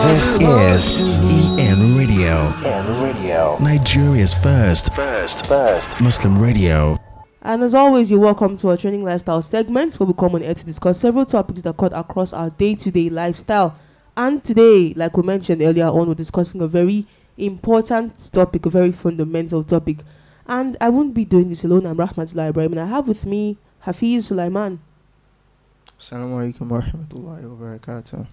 This is EN Radio. EN Radio. Nigeria's first First, first. Muslim radio. And as always, you're welcome to our training lifestyle segment where we come on air to discuss several topics that cut across our day to day lifestyle. And today, like we mentioned earlier on, we're discussing a very important topic, a very fundamental topic. And I won't be doing this alone. I'm Rahmatullah Ibrahim, and I have with me Hafiz Sulaiman. Assalamu alaikum wa rahmatullahi wa barakatuh.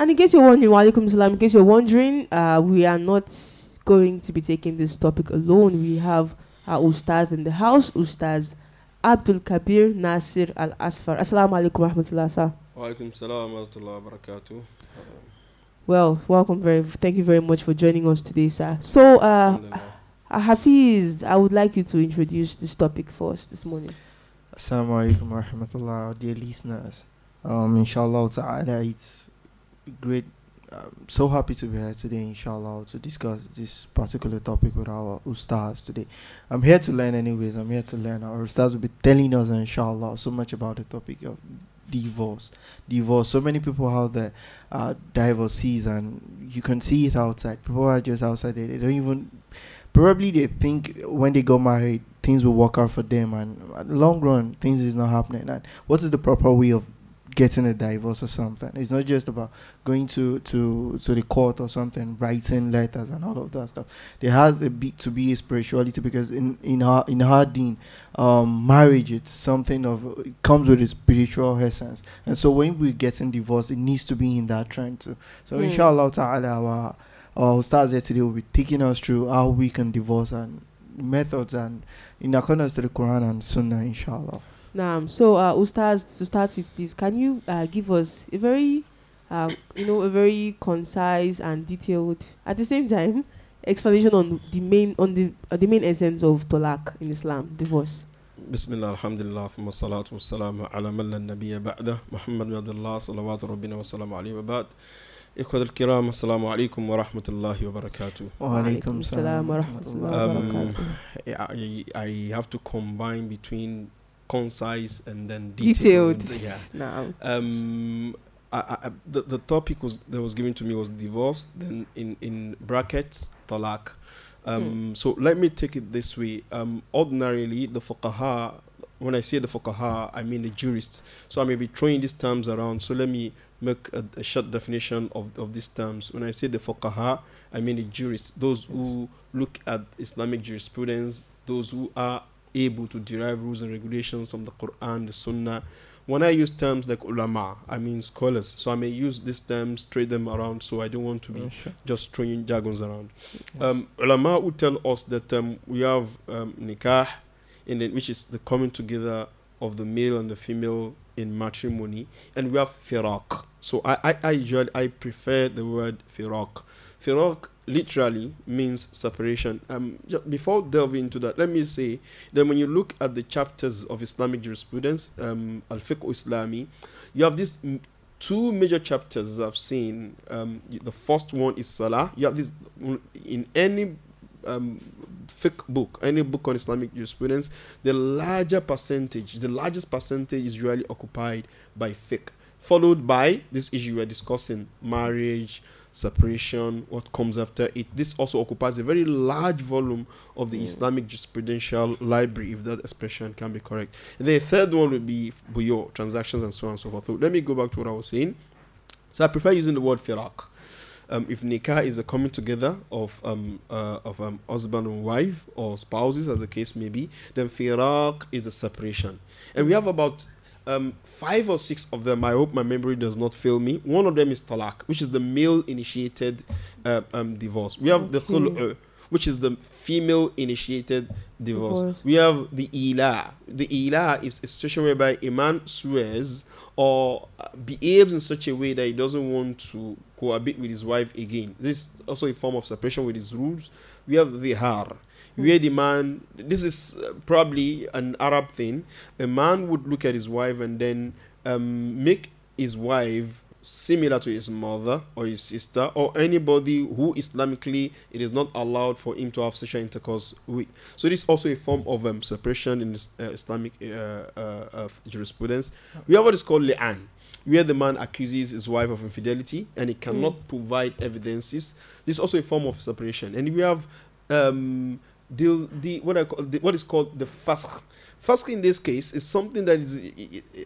And in case you're wondering, walaikum salam, in case you're wondering, uh, we are not going to be taking this topic alone. We have our Ustad in the house, Ustaz Abdul Kabir Nasir Al Asfar. Assalamu alaikum wa rahmatullah, sir. Walaikum salam wa rahmatullahi wa barakatuh. Well, welcome very, thank you very much for joining us today, sir. So, uh, uh, Hafiz, I would like you to introduce this topic for us this morning. Assalamu alaikum wa rahmatullah, dear listeners. Um, inshallah ta'ala, it's great. Um, so happy to be here today, inshallah, to discuss this particular topic with our ustaz today. I'm here to learn, anyways. I'm here to learn. Our ustaz will be telling us, inshallah, so much about the topic of divorce. Divorce. So many people out there are divorcees, and you can see it outside. People are just outside there. They don't even. Probably they think when they got married, things will work out for them, and long run, things is not happening. And what is the proper way of getting a divorce or something? It's not just about going to to to the court or something, writing letters and all of that stuff. There has a bit to be a spirituality because in in our in deen, um, marriage it's something of it comes with a spiritual essence, and so when we're getting divorced, it needs to be in that trend too. So Hmm. inshallah ta'ala, our our ustaz here today will be taking us through how we can divorce and methods and in accordance to the Quran and Sunnah, inshallah. Now, so uh, Ustaz, to start with, please, can you uh, give us a very, uh, you know, a very concise and detailed, at the same time, explanation on the main on the uh, the main essence of talaq in Islam, divorce. Bismillah, alhamdulillah, thumma salatu wa salamu ala man la nabiyya ba'da, Muhammad bin Abdullah, salawatu rabbina wa salamu alayhi wa ba'd. إخوة الكرام السلام عليكم ورحمة الله وبركاته Wa Alaikum alaikum salam wa salam rahmatullahi wa wa Um, barakatuh. I, I have to combine between concise and then Detailed. detailed. Yeah. Now, Um, I, I, the, the topic was that was given to me was divorce. Then in in brackets talak. Um, So let me take it this way. Um, ordinarily, the fuqaha. When I say the fuqaha, I mean the jurists. So I may be throwing these terms around. So let me make a, a short definition of, of these terms. When I say the fuqaha, I mean the jurists, those who look at Islamic jurisprudence, those who are able to derive rules and regulations from the Quran, the Sunnah. When I use terms like ulama, I mean scholars. So I may use these terms, trade them around. So I don't want to be Masha. just throwing jargons around. Um, ulama would tell us that um, we have um, nikah, which is the coming together of the male and the female in matrimony, and we have firaq. So I, I, I usually I prefer the word firaq. Firaq literally means separation. Um, before delving into that, let me say that when you look at the chapters of Islamic jurisprudence, um, Al Fiqh Islami, you have these two major chapters I've seen. Um, the first one is Salah. You have this mm, in any um, fiqh book, any book on Islamic jurisprudence, the larger percentage, the largest percentage is usually occupied by fiqh, followed by this issue we're discussing marriage, separation, what comes after it. This also occupies a very large volume of the Islamic jurisprudential library, if that expression can be correct. And the third one would be buyo, transactions, and so on and so forth. So let me go back to what I was saying. So I prefer using the word firaq. Um, if nikah is a coming together of um, uh, of um, husband and wife or spouses, as the case may be, then firaq is a separation. And we have about um, five or six of them. I hope my memory does not fail me. One of them is talak, which is the male initiated uh, um, divorce. We have the khulu', which is the female initiated divorce. Divorce. We have the ila. The ila is a situation whereby a man swears or uh, behaves in such a way that he doesn't want to cohabit with his wife again. This is also a form of separation with his rules. We have zihar, where the man, this is uh, probably an Arab thing. A man would look at his wife and then um, make his wife similar to his mother or his sister or anybody who Islamically it is not allowed for him to have sexual intercourse with. So this is also a form of um, separation in this, uh, Islamic uh, uh, jurisprudence. We have what is called li'an. where the man accuses his wife of infidelity and he cannot provide evidences. This is also a form of separation. And we have um, the, the what I call the, what is called the fasq. Fasq in this case is something that is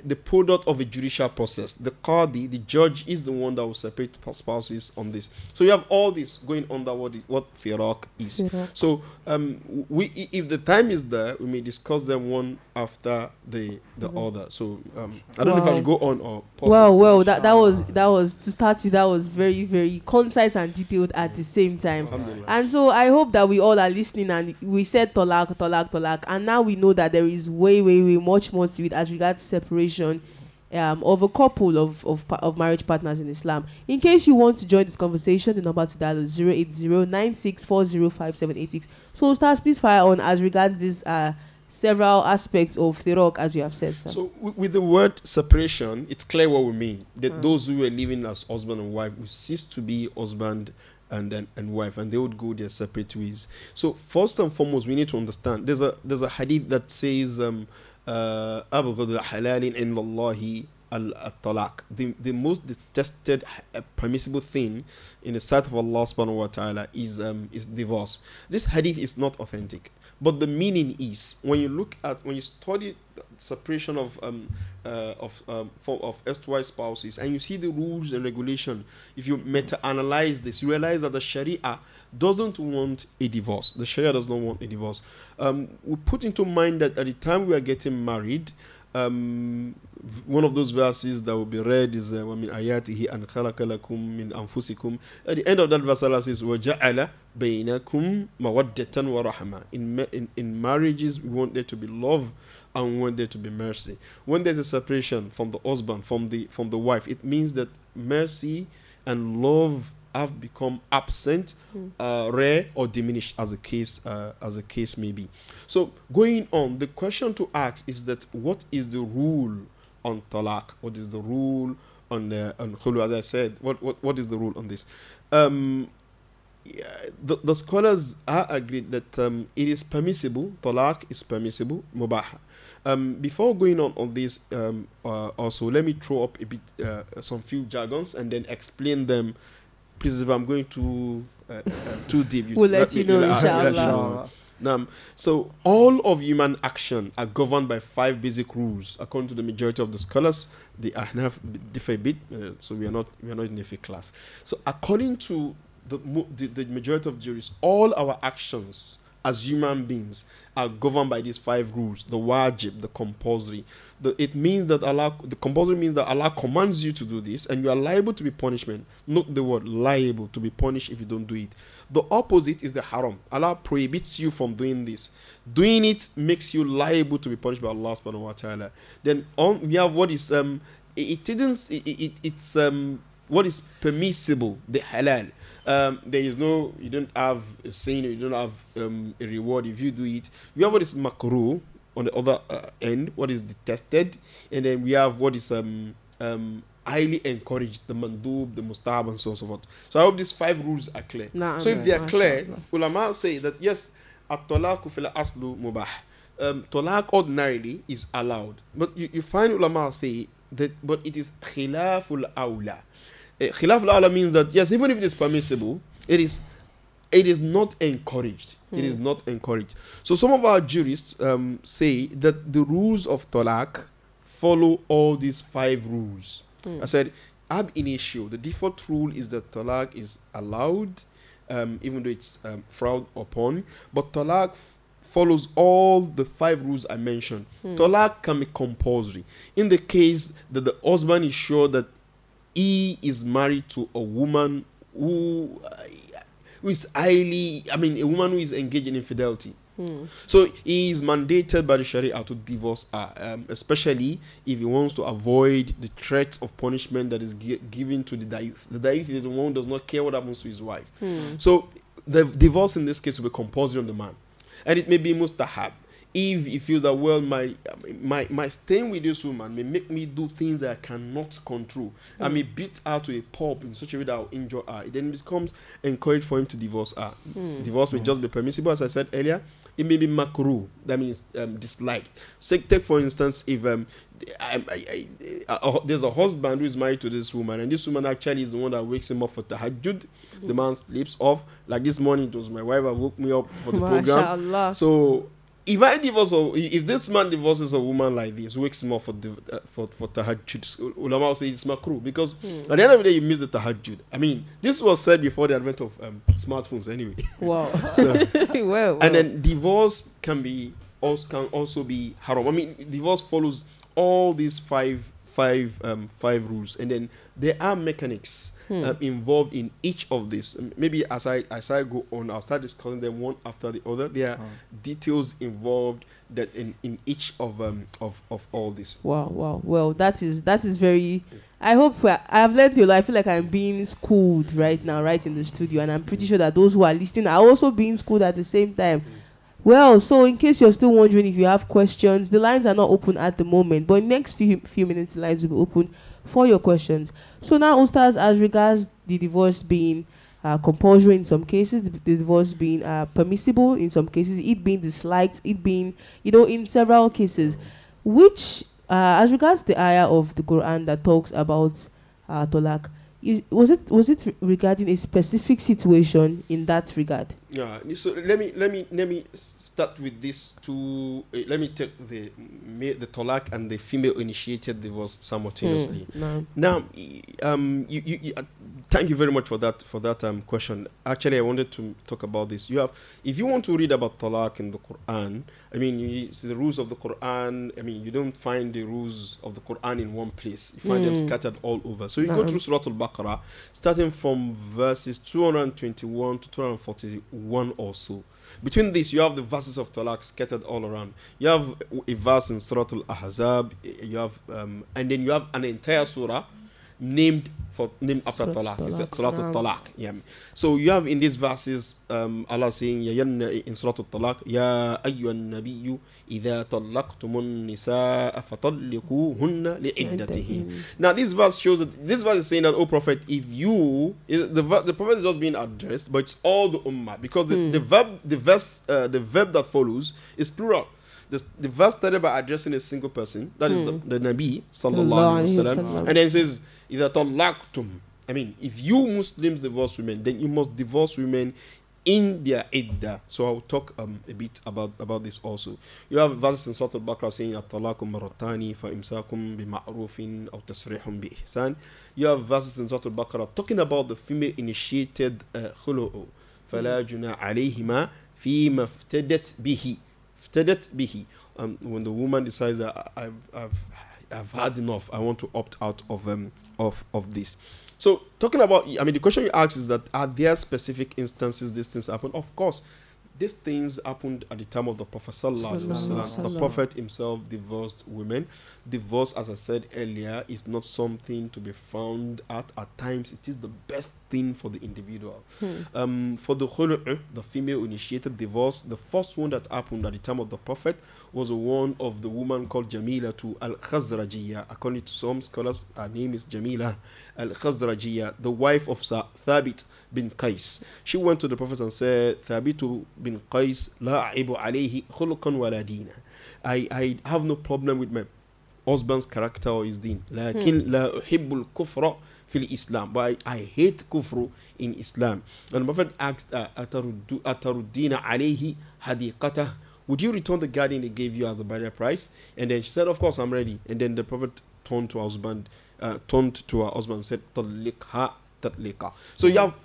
the product of a judicial process. The qadi, the judge, is the one that will separate spouses on this. So you have all this going under what it- what firaq is. So um, we, if the time is there, we may discuss them one after the the other. So um, I don't know if I Wow. should go on or pause Well, well, that that was that was to start with. That was very very concise and detailed at the same time. And so I hope that we all are listening and we said tolak, tolak, tolak, and now we know that there is way, way, way much more to it as regards separation um, of a couple of, of of marriage partners in Islam. In case you want to join this conversation, the number to dial is 080-96405786. So Ustaz, please fire on as regards this uh, several aspects of the rock as you have said. Sir. So wi- with the word separation, it's clear what we mean. That those who were living as husband and wife will cease to be husband and and, and wife, and they would go their separate ways. So first and foremost, we need to understand. There's a there's a hadith that says, um, uh, "Abghad halalin in Allahi al-talaq." The the most detested uh, permissible thing in the sight of Allah subhanahu wa taala is um is divorce. This hadith is not authentic. But the meaning is when you look at when you study separation of um uh, of um for, of spouses and you see the rules and regulation, if you meta-analyze this, you realize that the Sharia doesn't want a divorce. The Sharia does not want a divorce. Um, we put into mind that at the time we are getting married, um, v- one of those verses that will be read is uh, وَمِنْ آيَاتِهِ أَنْ خَلَقَ لَكُم مِّنْ أَنفُسِكُم At the end of that verse, Allah says, وَجَعَلَ بَيْنَكُم مَوَدَّةً وَرَحْمَةً in, ma- in in marriages, we want there to be love and we want there to be mercy. When there's a separation from the husband, from the from the wife, it means that mercy and love have become absent, uh, rare or diminished, as a case uh, as a case may be. So going on, the question to ask is that what is the rule on talaq? What is the rule on uh, on khulu? As I said, what, what what is the rule on this? Um, yeah, the, the scholars are agreed that um, it is permissible. Talaq is permissible. Mubah. Um, before going on on this, um, uh, also let me throw up a bit uh, some few jargons and then explain them. Please, if I'm going too uh, uh, too deep, We'll let you know, let- let me inshallah. Um, so all of human action are governed by five basic rules, according to the majority of the scholars. The Ahnaf differ a bit, uh, so we are not we are not in a class. So according to the, the the majority of jurists, all our actions as human beings are governed by these five rules: the wajib, the compulsory. The, it means that Allah, the compulsory means that Allah commands you to do this, and you are liable to be punishment. Not the word liable to be punished if you don't do it. The opposite is the haram. Allah prohibits you from doing this. Doing it makes you liable to be punished by Allah subhanahu wa ta'ala. Then on we have what is um it, it isn't it, it, it's um what is permissible, the halal. Um, there is no you don't have a sin, you don't have um, a reward if you do it. We have what is makruh on the other uh, end, what is detested, and then we have what is um um highly encouraged, the mandub, the mustahab, and so on and so forth. So I hope these five rules are clear. Nah, so if they are clear, ulama say that yes, at-talaqu fil aslu mubah. Um, talaq ordinarily is allowed, but you, you find ulama say that, but it is khilaful awla. Khilaful awla means that yes, even if it is permissible, it is it is not encouraged. It is not encouraged. So some of our jurists um, say that the rules of talaq follow all these five rules. I said ab initio. The default rule is that talaq is allowed, um, even though it's um, frowned upon. But talaq f- follows all the five rules I mentioned. Talaq can be compulsory in the case that the husband is sure that he is married to a woman who uh, who is highly i mean a woman who is engaged in infidelity. So he is mandated by the sharia to divorce her um, especially if he wants to avoid the threat of punishment that is gi- given to the daif the daif is the one who does not care what happens to his wife. So the divorce in this case will be compulsory on the man. And it may be mustahab if he feels that well my my my staying with this woman may make me do things that I cannot control. I may beat her to a pulp in such a way that I'll injure her. It then becomes encouraged for him to divorce her. Divorce may just be permissible, as I said earlier. It may be makruh, that means um, disliked. Say, take for instance, if um, I, I, I, uh, there's a husband who is married to this woman, and this woman actually is the one that wakes him up for tahajjud. The man sleeps off. Like this morning, it was my wife that woke me up for the program. Mashallah. So if I divorce, a, if this man divorces a woman like this, wakes him up for div- uh, for for tahajjud, ulama will say it's makruh because Hmm. at the end of the day you miss the tahajjud. I mean, this was said before the advent of um, smartphones, anyway. Wow. So, well, well. and then divorce can be also can also be haram. I mean, divorce follows all these five five um five rules, and then there are mechanics Hmm. um, involved in each of. Um, Maybe as I as I go on, I'll start discussing them one after the other. There are details involved that in in each of um of of all this. Wow, wow. Well, that is that is very. I hope I have learned you. I feel like I'm being schooled right now, right in the studio, and I'm pretty sure that those who are listening are also being schooled at the same time. Well, so in case you're still wondering if you have questions, the lines are not open at the moment, but next few few minutes the lines will be open for your questions. So now, Ustaz, as regards the divorce being uh, compulsory in some cases, the, divorce being uh, permissible in some cases, it being disliked, it being, you know, in several cases, which, uh, as regards the ayah of the Quran that talks about uh, talak, was it was it regarding a specific situation in that regard? Yeah. So let me let me let me start with this two. Uh, let me take the the talak and the female initiated divorce simultaneously. Hmm, no. Now, um, you, you, you, uh, thank you very much for that for that um question. Actually, I wanted to talk about this. You have, if you want to read about talaq in the Quran, I mean, you see the rules of the Quran. I mean, you don't find the rules of the Quran in one place. You find them Mm. scattered all over. So you go through Surah Al-Baqarah, starting from verses 221 to 241 or so. Between this, you have the verses of talaq scattered all around. You have a verse in Surah Al-Ahzab. You have, um, and then you have an entire surah named for named after talaq. Al-Talaq, It's Surah. Al-Talaq. Yeah. So you have in these verses um, Allah saying "Ya yan- in Surah Al-Talaq, Ya ayyuhan nabiyyu idha talaqtumun nisaa fatalliquhunna li'iddatihin. Now this verse shows that this verse is saying that, oh prophet, if you the the prophet is just being addressed, but it's all the ummah because the, the verb the verse uh, the verb that follows is plural. The, the verse started by addressing a single person, that is the, the Nabi sallallahu alaihi wasallam, Sallallahu and then it says إذا طلقتم. I mean, if you Muslims divorce women, then you must divorce women in their iddah. So I'll talk um, a bit about, about this also. You have verses in Surah Al-Baqarah saying الطلاق مرتان فإمساكم بمعروف أو تسريح بإحسان. You have verses in Surah Al-Baqarah talking about the female initiated uh, خلو فلا جناح عليهما فيما افتدت به افتدت به um, when the woman decides that I- I've, I've, I've had enough, I want to opt out of um of of this. So talking about, I mean, the question you ask is that are there specific instances these things happen? Of course, these things happened at the time of the Prophet Sallallahu Alaihi Sallallahu Wasallam. Alaihi The Prophet himself divorced women. Divorce, as I said earlier, is not something to be found at. At times, it is the best thing for the individual. Um, for the khulu', the female initiated divorce, the first one that happened at the time of the Prophet was one of the woman called Jamila to Al Khazrajiyya. According to some scholars, her name is Jamila Al Khazrajiyya, the wife of Sa- Thabit bin Qais. She went to the Prophet and said, Thabitu bin Qais, la a'ibu alayhi khuluqan wala dina. I, I have no problem with my husband's character or his deen. لكن لا أحب الكفر في الإسلام. But I, I hate kufru in Islam. And the Prophet asked, uh, أترد- أتردين عليه حديقته Would you return the garden he gave you as a burial price? And then she said, Of course, I'm ready. And then the Prophet turned to her husband, uh, turned to her husband and said, طلقها تطليقا. So you have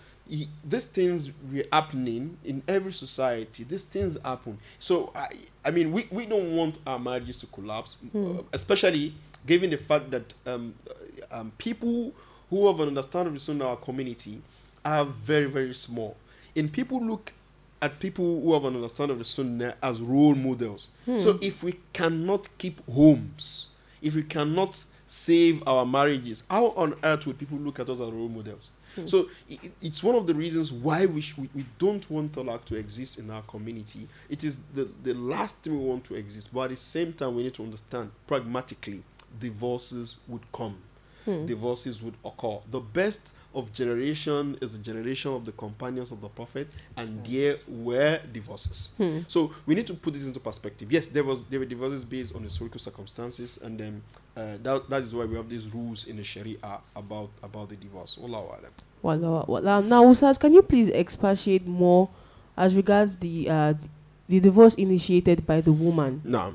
these things were happening in every society. These things happen. So I, I mean, we, we don't want our marriages to collapse, uh, especially given the fact that um, uh, um, people who have an understanding of the Sunnah in our community are very very small. And people look at people who have an understanding of the Sunnah as role models. So if we cannot keep homes, if we cannot save our marriages, how on earth would people look at us as role models? So i i- it's one of the reasons why we, sh- we we don't want talak to exist in our community. It is the the last thing we want to exist, but at the same time we need to understand pragmatically divorces would come. Hmm. Divorces would occur. The best of generation is the generation of the companions of the prophet, and hmm. there were divorces. Hmm. So we need to put this into perspective. Yes, there was there were divorces based on historical circumstances, and then uh, that, that is why we have these rules in the Sharia about about the divorce. Wallahu alam. Wallah, wallah. Now, Ustaz, can you please expatiate more as regards the uh, the divorce initiated by the woman? No.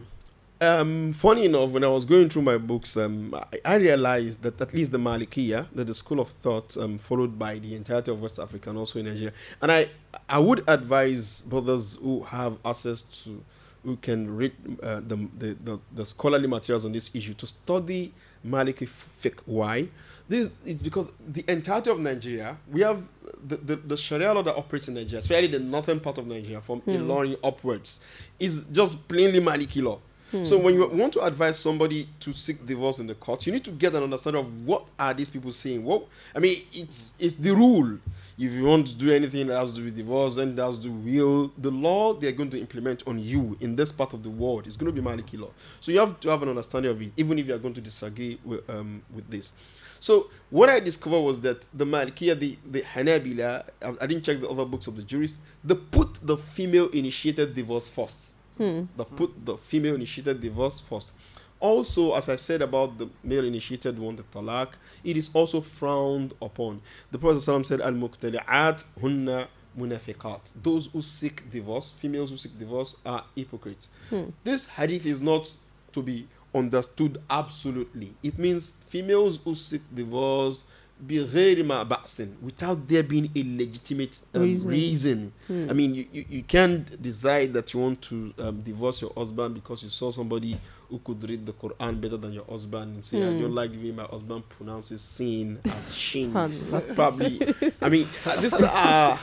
um, funny enough, when I was going through my books, um, I, I realized that at least the Malikiya, that the school of thought um, followed by the entirety of West Africa and also in Nigeria, and I, I would advise brothers who have access to, who can read uh, the, the, the, the scholarly materials on this issue to study Maliki fiqh. Why? This is because the entirety of Nigeria, we have the, the, the Sharia law that operates in Nigeria, especially the northern part of Nigeria, from hmm. Ilorin upwards, is just plainly Maliki law. Hmm. So when you want to advise somebody to seek divorce in the court, you need to get an understanding of what are these people saying. What I mean, it's it's the rule. If you want to do anything that has to do with divorce and that has to do will, the law they're going to implement on you in this part of the world is going to be Maliki law. So you have to have an understanding of it, even if you are going to disagree with um with this. So what I discovered was that the Malikiya, the, the Hanabila, I, I didn't check the other books of the jurists, they put the female initiated divorce first. They put the female initiated divorce first also, as I said about the male initiated one, the talaq, it is also frowned upon. The Prophet ﷺ said, Al muqtali'at hunna munafiqat. Those who seek divorce, females who seek divorce, are hypocrites. Hmm. This hadith is not to be understood absolutely. It means females who seek divorce without there being a legitimate um, reason. reason. Hmm. I mean, you, you, you, can't decide that you want to um, divorce your husband because you saw somebody who could read the Quran better than your husband and say, I don't like the way my husband pronounces sin as shin. Probably. I mean, this. Uh,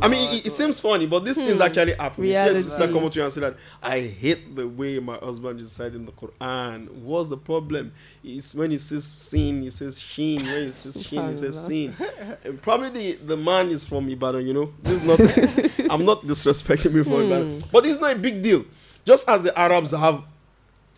I mean, it, it seems funny, but these things actually happen. You see a sister come up to you and say that I hate the way my husband is reciting the Quran. What's the problem? It's when he says sin, he says shin. When he says shin, he says sin. And probably the, the man is from Ibadan, you know. This is not. I'm not disrespecting me for Ibadan, but it's not a big deal. Just as the Arabs have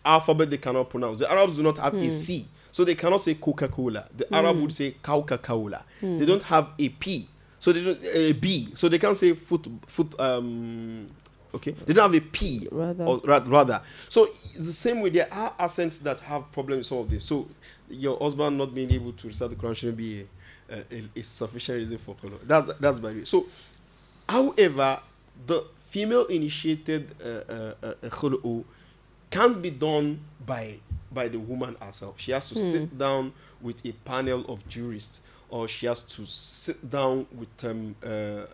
alphabet they cannot pronounce. The Arabs do not have a C. So they cannot say Coca Cola. The Arab would say Coca Cola. They don't have a P. So they don't a B. So they can't say foot foot um okay. They don't have a P Rather. or ra- rather. So the same way there are accents that have problems with some of this. So your husband not being able to recite the Quran shouldn't be a, a, a sufficient reason for color. That's that's by the way. So However, the female initiated uh, uh, uh, khulu'u can't be done by by the woman herself. She has to sit down with a panel of jurists, or she has to sit down with um, uh, uh,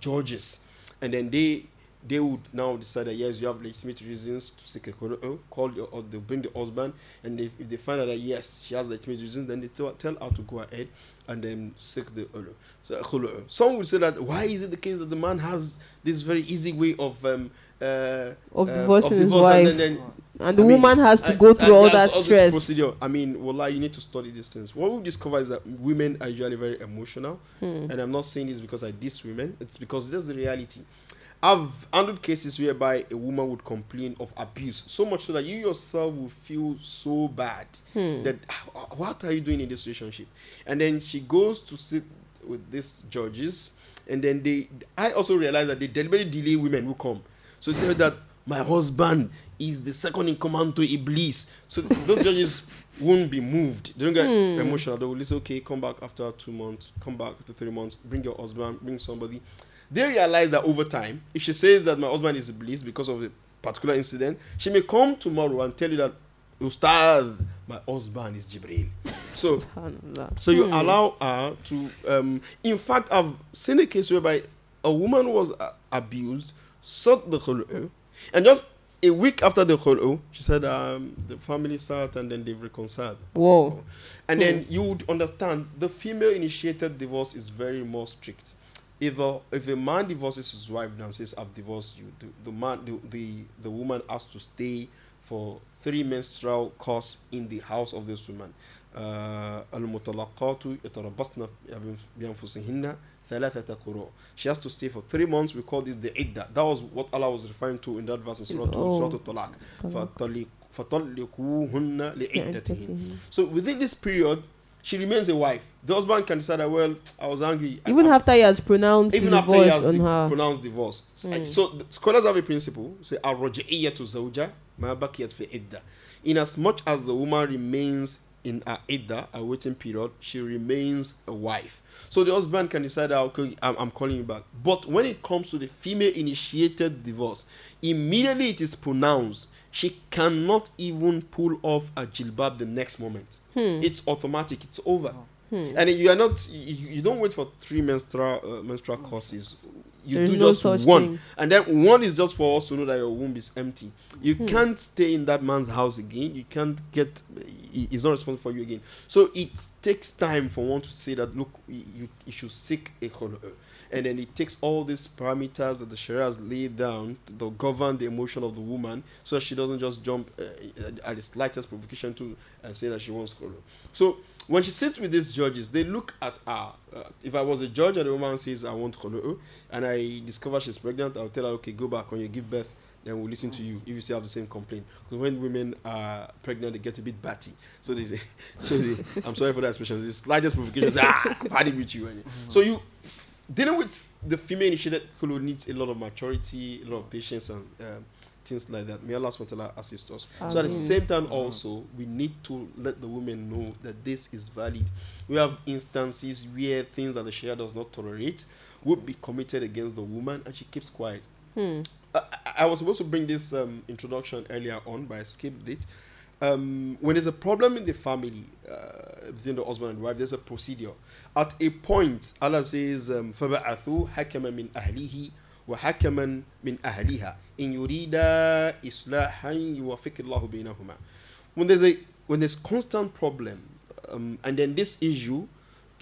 judges, and then they they would now decide that yes, you have legitimate reasons to seek a khulu'u. Call your, or they bring the husband, and if, if they find out that yes, she has legitimate reasons, then they tell, tell her to go ahead and then seek the khulu'u. So khulu'u. Some would say that why is it the case that the man has this very easy way of um, uh, Of uh, divorcing his divorce wife. and then, then And the I mean, woman has to go through all that this stress. procedure. I mean, well, you need to study these things. What we discover is that women are usually very emotional, Hmm. and I'm not saying this because I diss women. It's because that's the reality. I've handled cases whereby a woman would complain of abuse so much so that you yourself will feel so bad Hmm. that "Ah, what are you doing in this relationship? And then she goes to sit with these judges, and then they. I also realize that they deliberately delay women who come. So they tell that my husband is the second in command to Iblis. So those judges won't be moved. They don't get emotional. They will say, okay, come back after two months, come back after three months, bring your husband, bring somebody. They realize that over time, if she says that my husband is Iblis because of a particular incident, she may come tomorrow and tell you that, Ustad, my husband is Jibril. So so you allow her to. Um, in fact, I've seen a case whereby a woman was uh, abused, sought the khul'u, and just a week after the khul'u, she said um, the family sat and then they've reconciled. Whoa. And then you would understand the female initiated divorce is very more strict. If a, if a man divorces his wife and says, I've divorced you, the, the man the, the, the woman has to stay for three menstrual course in the house of this woman. uh, المطلقات يتربصن بأنفسهن ثلاثة قروء. She has to stay for three months. We call this the idda. That was what Allah was referring to in that verse in Surah, Oh. Surah Al-Talaq. طلاق. فطلق- فطلقوهن لعدتهن. لعدتهن. So within this period, she remains a wife. The husband can decide that, well, I was angry. I- Even I- after he has pronounced even the after he divorce has on di- her. pronounced divorce. S- Mm. So the scholars have a principle, say الرجعية زوجة ما بقيت في عدة. In as much as the woman remains in a idda, a waiting period, she remains a wife. So the husband can decide, okay, I'm, I'm calling you back. But when it comes to the female initiated divorce, immediately it is pronounced, she cannot even pull off a jilbab the next moment. Hmm. It's automatic, it's over. Hmm. And you are not, you, you don't wait for three menstrual uh, menstrual courses. You do no just such one, thing. and then one is just for us to know that your womb is empty. You Hmm. can't stay in that man's house again. You can't get. he- He's not responsible for you again. So it takes time for one to say that look, you, you should seek a khulu. and then it takes all these parameters that the Sharia has laid down to, govern the emotion of the woman, so that she doesn't just jump uh, at the slightest provocation to and say that she wants khulu. So when she sits with these judges, they look at her. Uh, if I was a judge and the woman says, I want khulu'u, and I discover she's pregnant, I'll tell her, okay, go back when you give birth, then we'll listen to you if you still have the same complaint. Because when women are pregnant, they get a bit batty. So they say, so they, I'm sorry for that expression, the slightest provocation, ah, I've had it with you. So you, dealing with the female initiated khulu needs a lot of maturity, a lot of patience, and um, things like that. May Allah SWT assist us. Amen. So at the same time also, we need to let the women know that this is valid. We have instances where things that the Sharia does not tolerate would be committed against the woman and she keeps quiet. Hmm. I, I, was supposed to bring this um, introduction earlier on, but I skipped it. Um, when there's a problem in the family, uh, between the husband and wife, there's a procedure. At a point, Allah says, um, حَكَمًا مِنْ أَهْلِهِ وَحَكَمًا مِنْ أَهْلِهَا in yurida islahan yuwafiqillahu bainahuma. When there's a when there's constant problem, um, and then this issue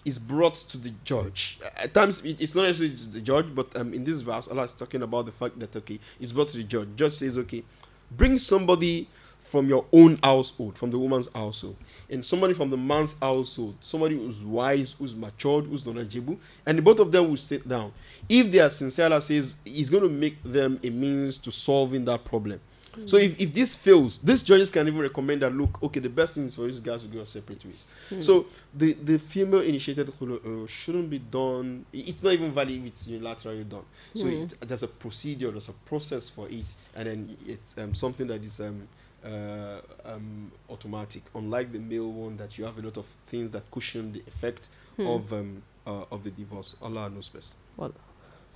is brought to the judge. At times, it, it's not necessarily the judge, but um, in this verse, Allah is talking about the fact that okay, it's brought to the judge. Judge says, okay, bring somebody from your own household, from the woman's household, and somebody from the man's household, somebody who's wise, who's matured, who's knowledgeable, and the both of them will sit down. If they are sincere, Allah says He's going to make them a means to solving that problem. So if, if this fails, these judges can even recommend that look, okay, the best thing is for these guys to go separate ways. So the, the female initiated uh, shouldn't be done. It's not even valid if it's unilaterally done. So it, there's a procedure, there's a process for it, and then it's um, something that is um, uh, um, automatic. Unlike the male one, that you have a lot of things that cushion the effect Hmm. of um, uh, of the divorce. Allah knows best. Well,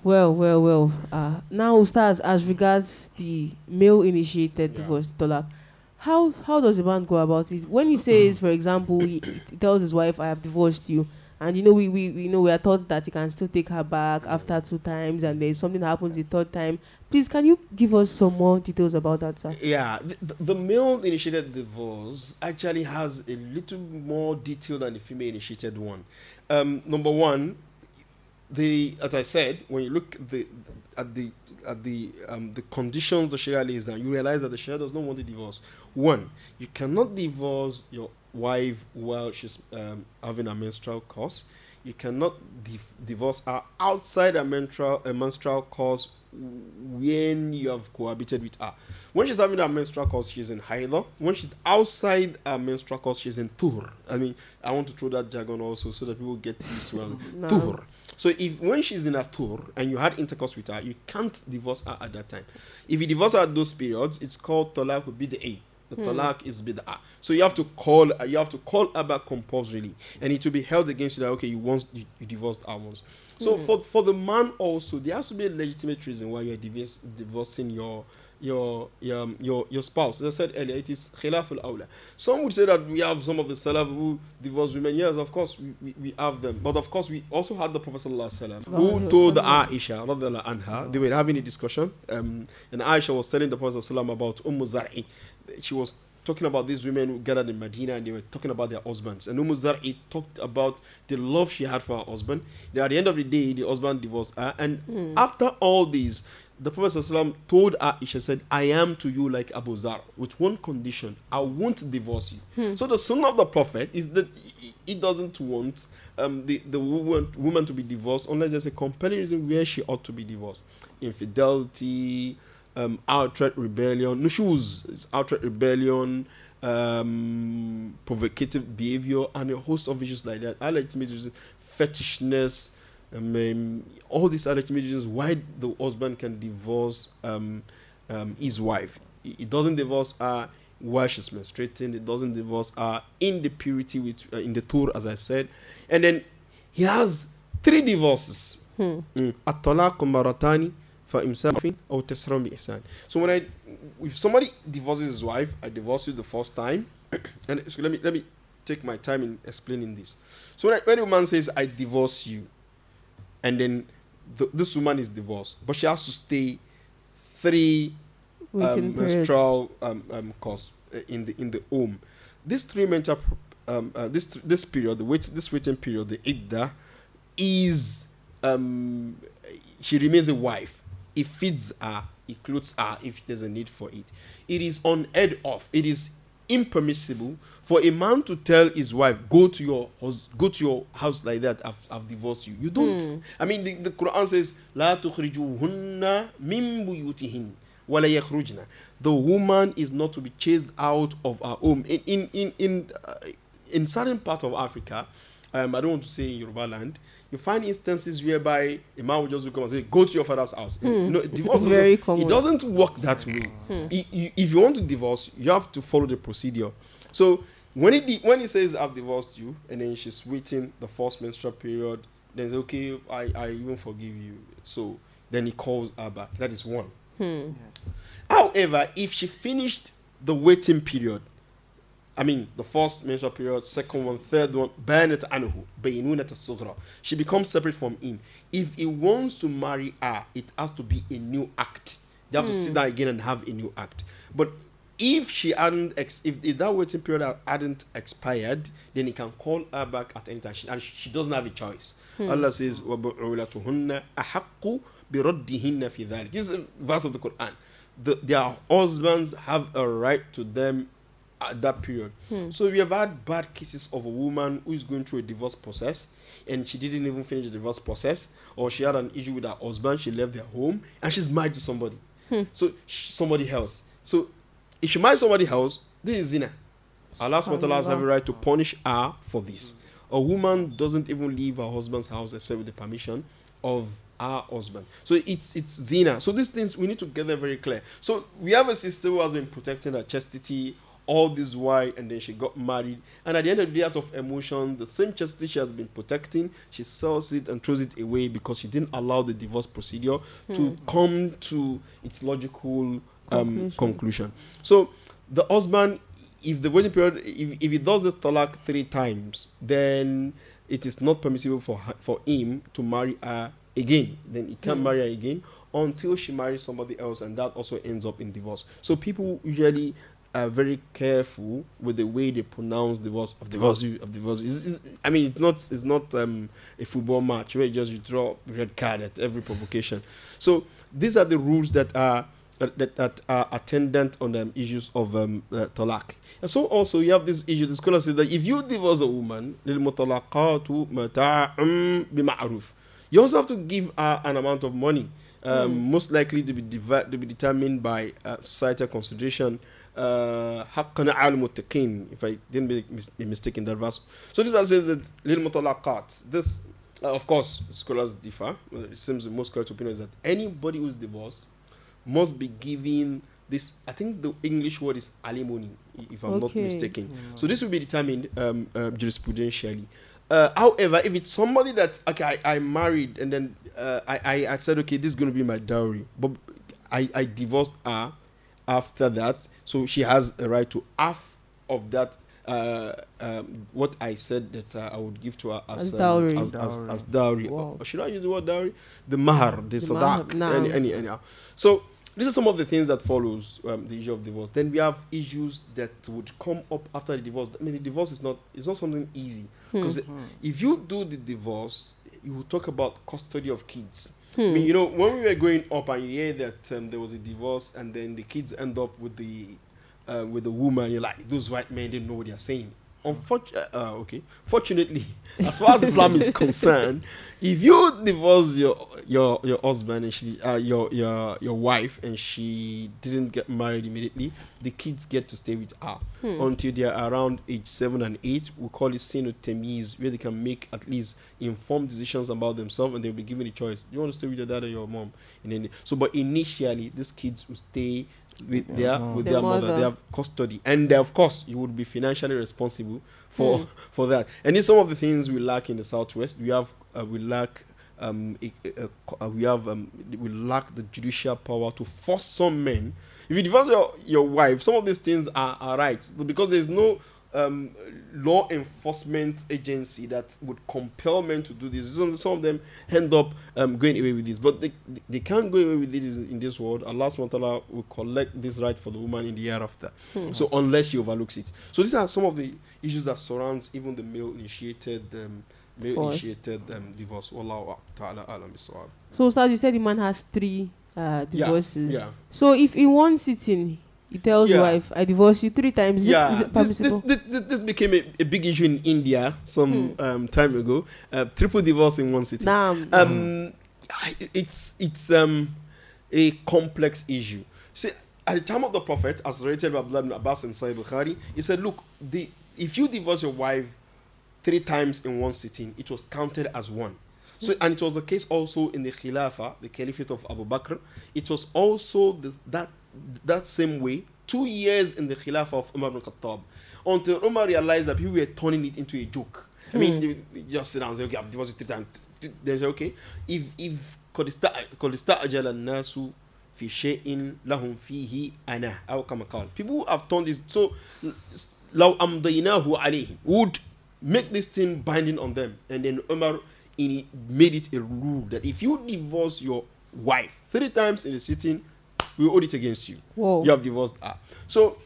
well, well. well. Uh, now, Ustaz, as regards the male initiated Yeah. divorce, Dolak, how how does a man go about it? When he says, for example, he, he tells his wife, I have divorced you, and you know, we, we, we know we are taught that he can still take her back after two times, and there's something happens the third time. Please, can you give us some more details about that, sir? Yeah, the, the- male initiated divorce actually has a little more detail than the female initiated one. Um, number one, the as I said, when you look at the at the at the um, the conditions the Sharia lays down, you realize that the Sharia does not want a divorce. One, you cannot divorce your wife while she's um, having a menstrual course. You cannot div- divorce her outside a menstrual a menstrual course when you have cohabited with her. When she's having a menstrual course, she's in haida. When she's outside a menstrual course, she's in tur. I mean, I want to throw that jargon also so that people get used to it. No. Tur. So if when she's in a tur and you had intercourse with her, you can't divorce her at that time. If you divorce her at those periods, it's called talaq bid'a. The hmm. talaq is bid'ah. So you have to call you have to call her back compulsorily, and it will be held against you that okay, you once you, you divorced her once. So for for the man also, there has to be a legitimate reason why you're divorce, divorcing your your your um, your your spouse. As I said earlier, it is khilaf al awla. Some would say that we have some of the salaf who divorce women. Yes, of course we, we, we have them, but of course we also had the Prophet sallallahu alaihi wasallam Alaihi who told. Aisha anha. They were having a discussion, um, and Aisha was telling the Prophet sallallahu about Umm Zar'i. She was talking about these women who gathered in Medina and they were talking about their husbands. And Umm Zar'i talked about the love she had for her husband. Then at the end of the day, the husband divorced her. And after all this, the Prophet ﷺ told Aisha, said, I am to you like Abu Zar, with one condition, I won't divorce you. So the Sunnah of the Prophet is that he, he doesn't want um, the, the woman, woman to be divorced unless there's a compelling reason where she ought to be divorced. Infidelity, um, outright rebellion, nushuz is outright rebellion, um, provocative behavior, and a host of issues like that. I like to measures fetishness, um, um, all these other reasons why the husband can divorce um, um, his wife. He, he doesn't divorce her while she's menstruating. It doesn't divorce her in the purity with uh, in the tur, as I said, and then he has three divorces. Mm الطلاق مرتان فإمساك أو تسرع بإحسان. So when I, if somebody divorces his wife, I divorce you the first time, and so let me let me take my time in explaining this. So when, I, when a woman says I divorce you, and then the, this woman is divorced, but she has to stay three Waiting um, period. menstrual um, um, course uh, in the in the home. This three menstrual um, uh, this this period, the wait this waiting period, the idda, is um, she remains a wife. It feeds her, it clothes her if there's a need for it. It is unheard of. It is impermissible for a man to tell his wife, "Go to your hus- go to your house like that. I've, I've divorced you." You don't. I mean, the, the Quran says, "La tukhrijuhunna min buyutihin." wala yakhrujna. The woman is not to be chased out of her home. In in in in, uh, in certain parts of Africa, um, I don't want to say in Yoruba land, you find instances whereby a man will just come and say, "Go to your father's house." Hmm. You know, divorce Hmm. Very doesn't- common. It doesn't work that way. Hmm. Hmm. I- i- if you want to divorce, you have to follow the procedure. So when he when he says, "I've divorced you," and then she's waiting the first menstrual period, then it's okay. I I even forgive you. So then he calls her back. That is one. However, if she finished the waiting period, I mean the first menstrual period, second one, third one, bayanat anhu, bayinunat as-sughra. She becomes separate from him. If he wants to marry her, it has to be a new act. They have to sit down again and have a new act. But if she hadn't, ex- if, if that waiting period had- hadn't expired, then he can call her back at any time, she, and she, she doesn't have a choice. Allah says, وَبُعُولَتُهُنَّ أَحَقُّ بِرَدِّهِنَّ فِي ذَلِكَ. This is a verse of the Quran. The, their husbands have a right to them at that period. Hmm. So we have had bad cases of a woman who is going through a divorce process and she didn't even finish the divorce process, or she had an issue with her husband, she left their home, and she's married to somebody. Hmm. So somebody else. So if she marries somebody else, this is zina. Allah subhanahu has every right to punish her for this. A woman doesn't even leave her husband's house except with the permission of her husband. So it's it's zina. So these things we need to get them very clear. So we have a sister who has been protecting her chastity all this while and then she got married. And at the end of the day out of emotion the same chastity she has been protecting she sells it and throws it away because she didn't allow the divorce procedure to come to its logical um, Conclusion. conclusion. So the husband if the waiting period if, if he does the talak three times then it is not permissible for her, for him to marry her again. Then he can't marry her again until she marries somebody else and that also ends up in divorce. So people usually are very careful with the way they pronounce divorce of divorce you of divorce It's- it's- i mean it's not it's not um, a football match where you just you draw red card at every provocation so these are the rules that are that, that, that are attendant on um, issues of um, uh, talaq. And so also you have this issue. The scholar says that if you divorce a woman, للمطلقات متاع بمعروف. You also have to give her an amount of money, um, most likely to be divi- to be determined by uh, societal consideration. Uh, حقا على المتقين, if I didn't make mis- be mistaken in that verse. So this verse says that للمطلقات. This, uh, of course, scholars differ. Uh, It seems the most correct opinion is that anybody who is divorced must be given this. I think the English word is alimony, i- if I'm not Okay. mistaken. So this will be determined um, uh, jurisprudentially. Uh, however, if it's somebody that okay, I, I married and then uh, I, I I said okay, this is going to be my dowry, but I I divorced her after that, so she has a right to half of that. Uh, um, what I said that uh, I would give to her as, As um, dowry. as, as, Dowry. as dowry. Wow. Should I use the word dowry? The mahar, the, The sadaq, mahar, any, naam. any, anyhow. So these are some of the things that follows um, the issue of divorce. Then we have issues that would come up after the divorce. I mean, the divorce is not it's not something easy because if you do the divorce, you will talk about custody of kids. Hmm. I mean, you know, when we were growing up and you hear that um, there was a divorce and then the kids end up with the uh, with the woman, you're like, those white men didn't know what they're saying. Unfortunately, uh, okay. Fortunately, as far as Islam is concerned, if you divorce your your your husband and she uh, your your your wife and she didn't get married immediately, the kids get to stay with her until they are around age seven and eight. We call it sinn at-tamyiz, where they can make at least informed decisions about themselves and they'll be given a choice. You want to stay with your dad or your mom? And then, so, but initially, these kids will stay with their with Their their mother. mother. They have custody, and uh, of course, you would be financially responsible for Hmm. for that. And in some of the things we lack in the southwest, we have uh, we lack. Um, a, a- a- uh, we have um, we lack the judicial power to force some men. If you divorce your, your wife, some of these things are, are right So because there's no um, law enforcement agency that would compel men to do this. Some, some of them end up um, going away with this, but they, they can't go away with it in this world. Allah ta'ala will collect this right for the woman in the year after. So unless she overlooks it. So these are some of the issues that surrounds even the male initiated um, male-initiated um, divorce. Wallahu ta'ala alam. So, Ustaz, you said the man has three uh, Yeah, divorces. Yeah. So, if in one sitting he tells Yeah. wife, "I divorced you three times," is, yeah, it, is it this, permissible? this, this, this, became a, a big issue in India some Hmm. um, time ago. Uh, triple divorce in one city. Nah, um, I- it's it's um a complex issue. See, at the time of the Prophet, as narrated by Abdullah ibn Abbas and Sahih Bukhari, he said, "Look, the if you divorce your wife three times in one sitting, it was counted as one." So, and it was the case also in the Khilafah, the Caliphate of Abu Bakr. It was also the, that that same way two years in the Khilafah of Umar ibn Khattab, until Umar realized that people were turning it into a joke. I mean, they, they just sit down and say, "Okay, I've divorced you three times." They say, "Okay, if if قد است- قد استعجل الناس في شيء لهم فيه أنا أو كما قال people have turned this so لو أمضيناه عليهم would make this thing binding on them and then Umar in made it a rule that if you divorce your wife three times in a sitting we hold it against you Whoa. you have divorced her so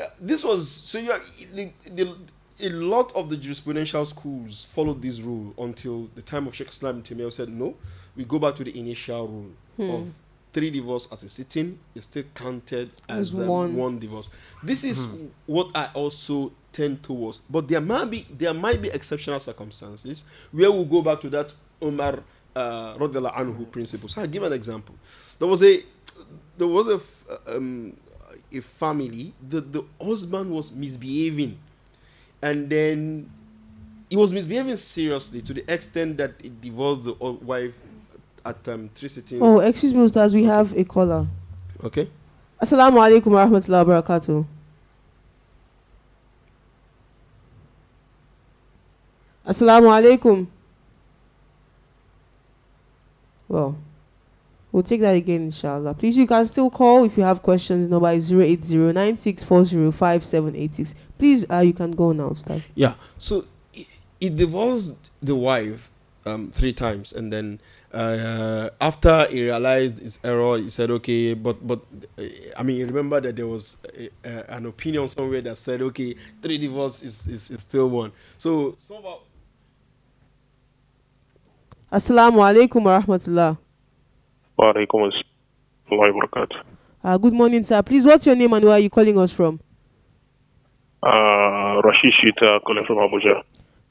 uh, this was so you are, the, the, a lot of the jurisprudential schools followed this rule until the time of Sheikh Islam Taymiyyah said no we go back to the initial rule of three divorce as a sitting is still counted as, As um, one. one. divorce this is what I also tend towards but there might be there might be exceptional circumstances where we go back to that Omar uh, radiallahu anhu principle so I'll give an example there was a there was a f- um, a family the the husband was misbehaving and then he was misbehaving seriously to the extent that he divorced the wife at um, three sittings oh, excuse me, Ustaz, we have a caller. okay Assalamu alaikum wa rahmatullahi wa barakatuh. Assalamu alaikum. Well, we'll take that again, inshallah. Please, you can still call if you have questions. Number is 08096405786. Please, uh, you can go now, Ustaz. Yeah. So he, divorced the wife um, three times, and then uh, after he realized his error, he said, "Okay, but but uh, I mean, you remember that there was a, uh, an opinion somewhere that said, okay, three divorce is, is, is still one. So some of Assalamu alaikum wa rahmatullah. Walaikum assalam wa barakatuh. Uh, good morning, sir. Please, what's your name and where are you calling us from? Uh, Rashid Shita calling from Abuja.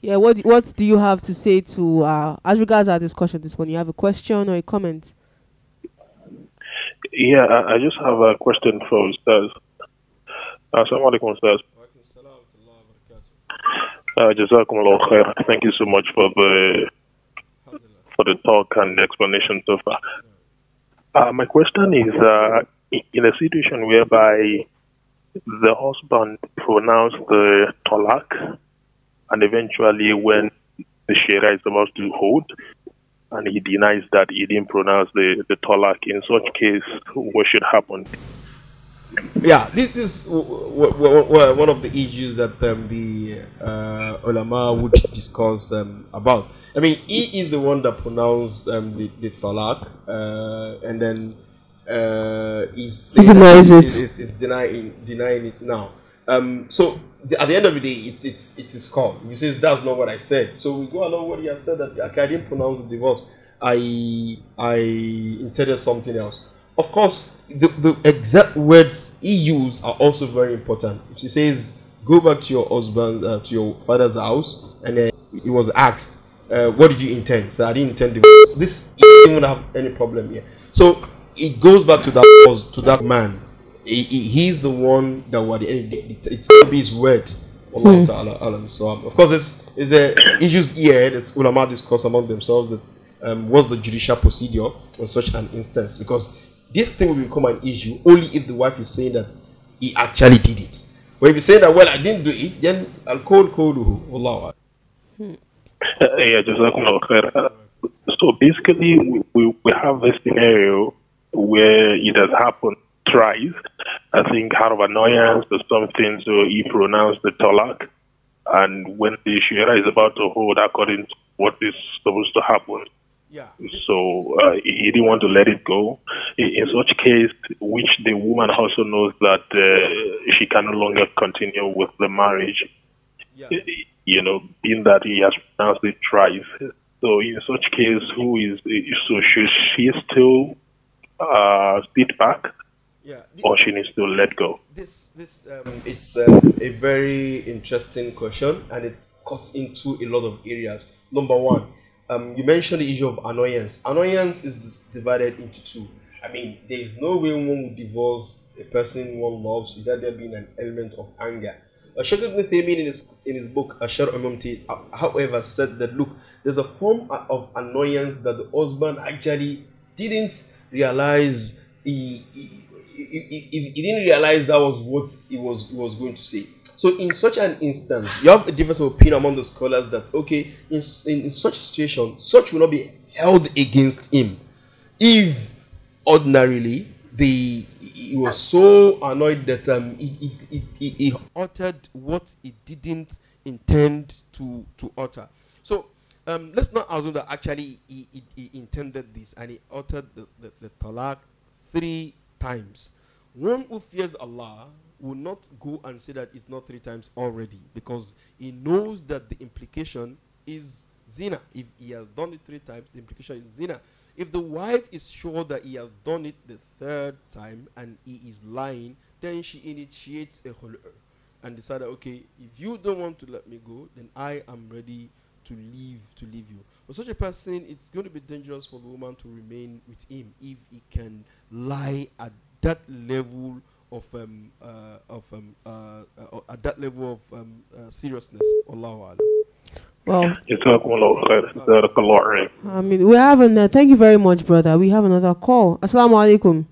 Yeah, what what do you have to say to uh, as regards our discussion this morning? You have a question or a comment? Yeah, I, I just have a question for Ustaz. Assalamu alaikum, Ustaz. Uh, Jazakumullah khair. Thank you so much for the for the talk and the explanation so far. Uh, my question is, uh, in a situation whereby the husband pronounced the talak, and eventually when the Sharia is about to hold, and he denies that he didn't pronounce the, the talak, in such case, what should happen? Yeah, this is w- w- w- w- one of the issues that um, the uh, ulama would discuss um, about. I mean, he is the one that pronounced um, the, the talaq, uh, and then uh, he's He denies it. Is, is denying denying it now. Um, so the, at the end of the day, it's it's it is called. He says that's not what I said. So we go along what he has said that okay, I didn't pronounce the divorce. I I intended something else. Of course, the, the exact words he used are also very important. She says, "Go back to your husband, uh, to your father's house," and then he was asked, uh, "What did you intend?" So I didn't intend divorce. This he didn't have any problem here. So it goes back to that to that man. He, he- he's the one that what the it, it's gonna be his word. Allah Ta'ala. So um, of course, it's it's a issues here that ulama discuss among themselves that um, what's the judicial procedure on such an instance because this thing will become an issue only if the wife is saying that he actually did it. But if you say that well I didn't do it, then I'll call call Allah. Uh, yeah, Jazakumullah khair. Uh, So basically, we, we, have this scenario where it has happened thrice. I think out of annoyance or something, so he pronounced the talak. And when the Sharia is about to hold according to what is supposed to happen, Yeah. so uh, he didn't want to let it go. In, in such case, which the woman also knows that uh, she can no longer continue with the marriage, Yeah. you know, being that he has pronounced it thrice. So in such case, who is so should she still uh, sit back, Yeah. or she needs to let go? this this um, it's um, a very interesting question and it cuts into a lot of areas number one um, you mentioned the issue of annoyance. Annoyance is divided into two. I mean there is no way one would divorce a person one loves without there being an element of anger. Sheikh Ibn Taymiyyah in his, in his book Ash-Sharh al-Mumti', uh, however, said that look, there's a form of annoyance that the husband actually didn't realize he, he, he, he, he didn't realize that was what he was he was going to say. So in such an instance, you have a difference of opinion among the scholars that okay, in, in, in such situation, such will not be held against him if ordinarily the he was so annoyed that um he, he, he, he, uttered what he didn't intend to to utter. So um, let's not assume that actually he, he, he intended this and he uttered the, the, the talaq three times. One who fears Allah will not go and say that it's not three times already because he knows that the implication is zina. If he has done it three times, the implication is zina. If the wife is sure that he has done it the third time and he is lying, then she initiates a khulu and decided, okay, if you don't want to let me go, then I am ready to leave to leave you. For such a person, it's going to be dangerous for the woman to remain with him if he can lie at that level of um uh, of um uh, uh, at that level of um uh, seriousness. Allahu Alam. Well, Jazakumullah khair. Jazakallah khair. I mean, we have an. Uh, thank you very much, brother. We have another call. Assalamu alaikum.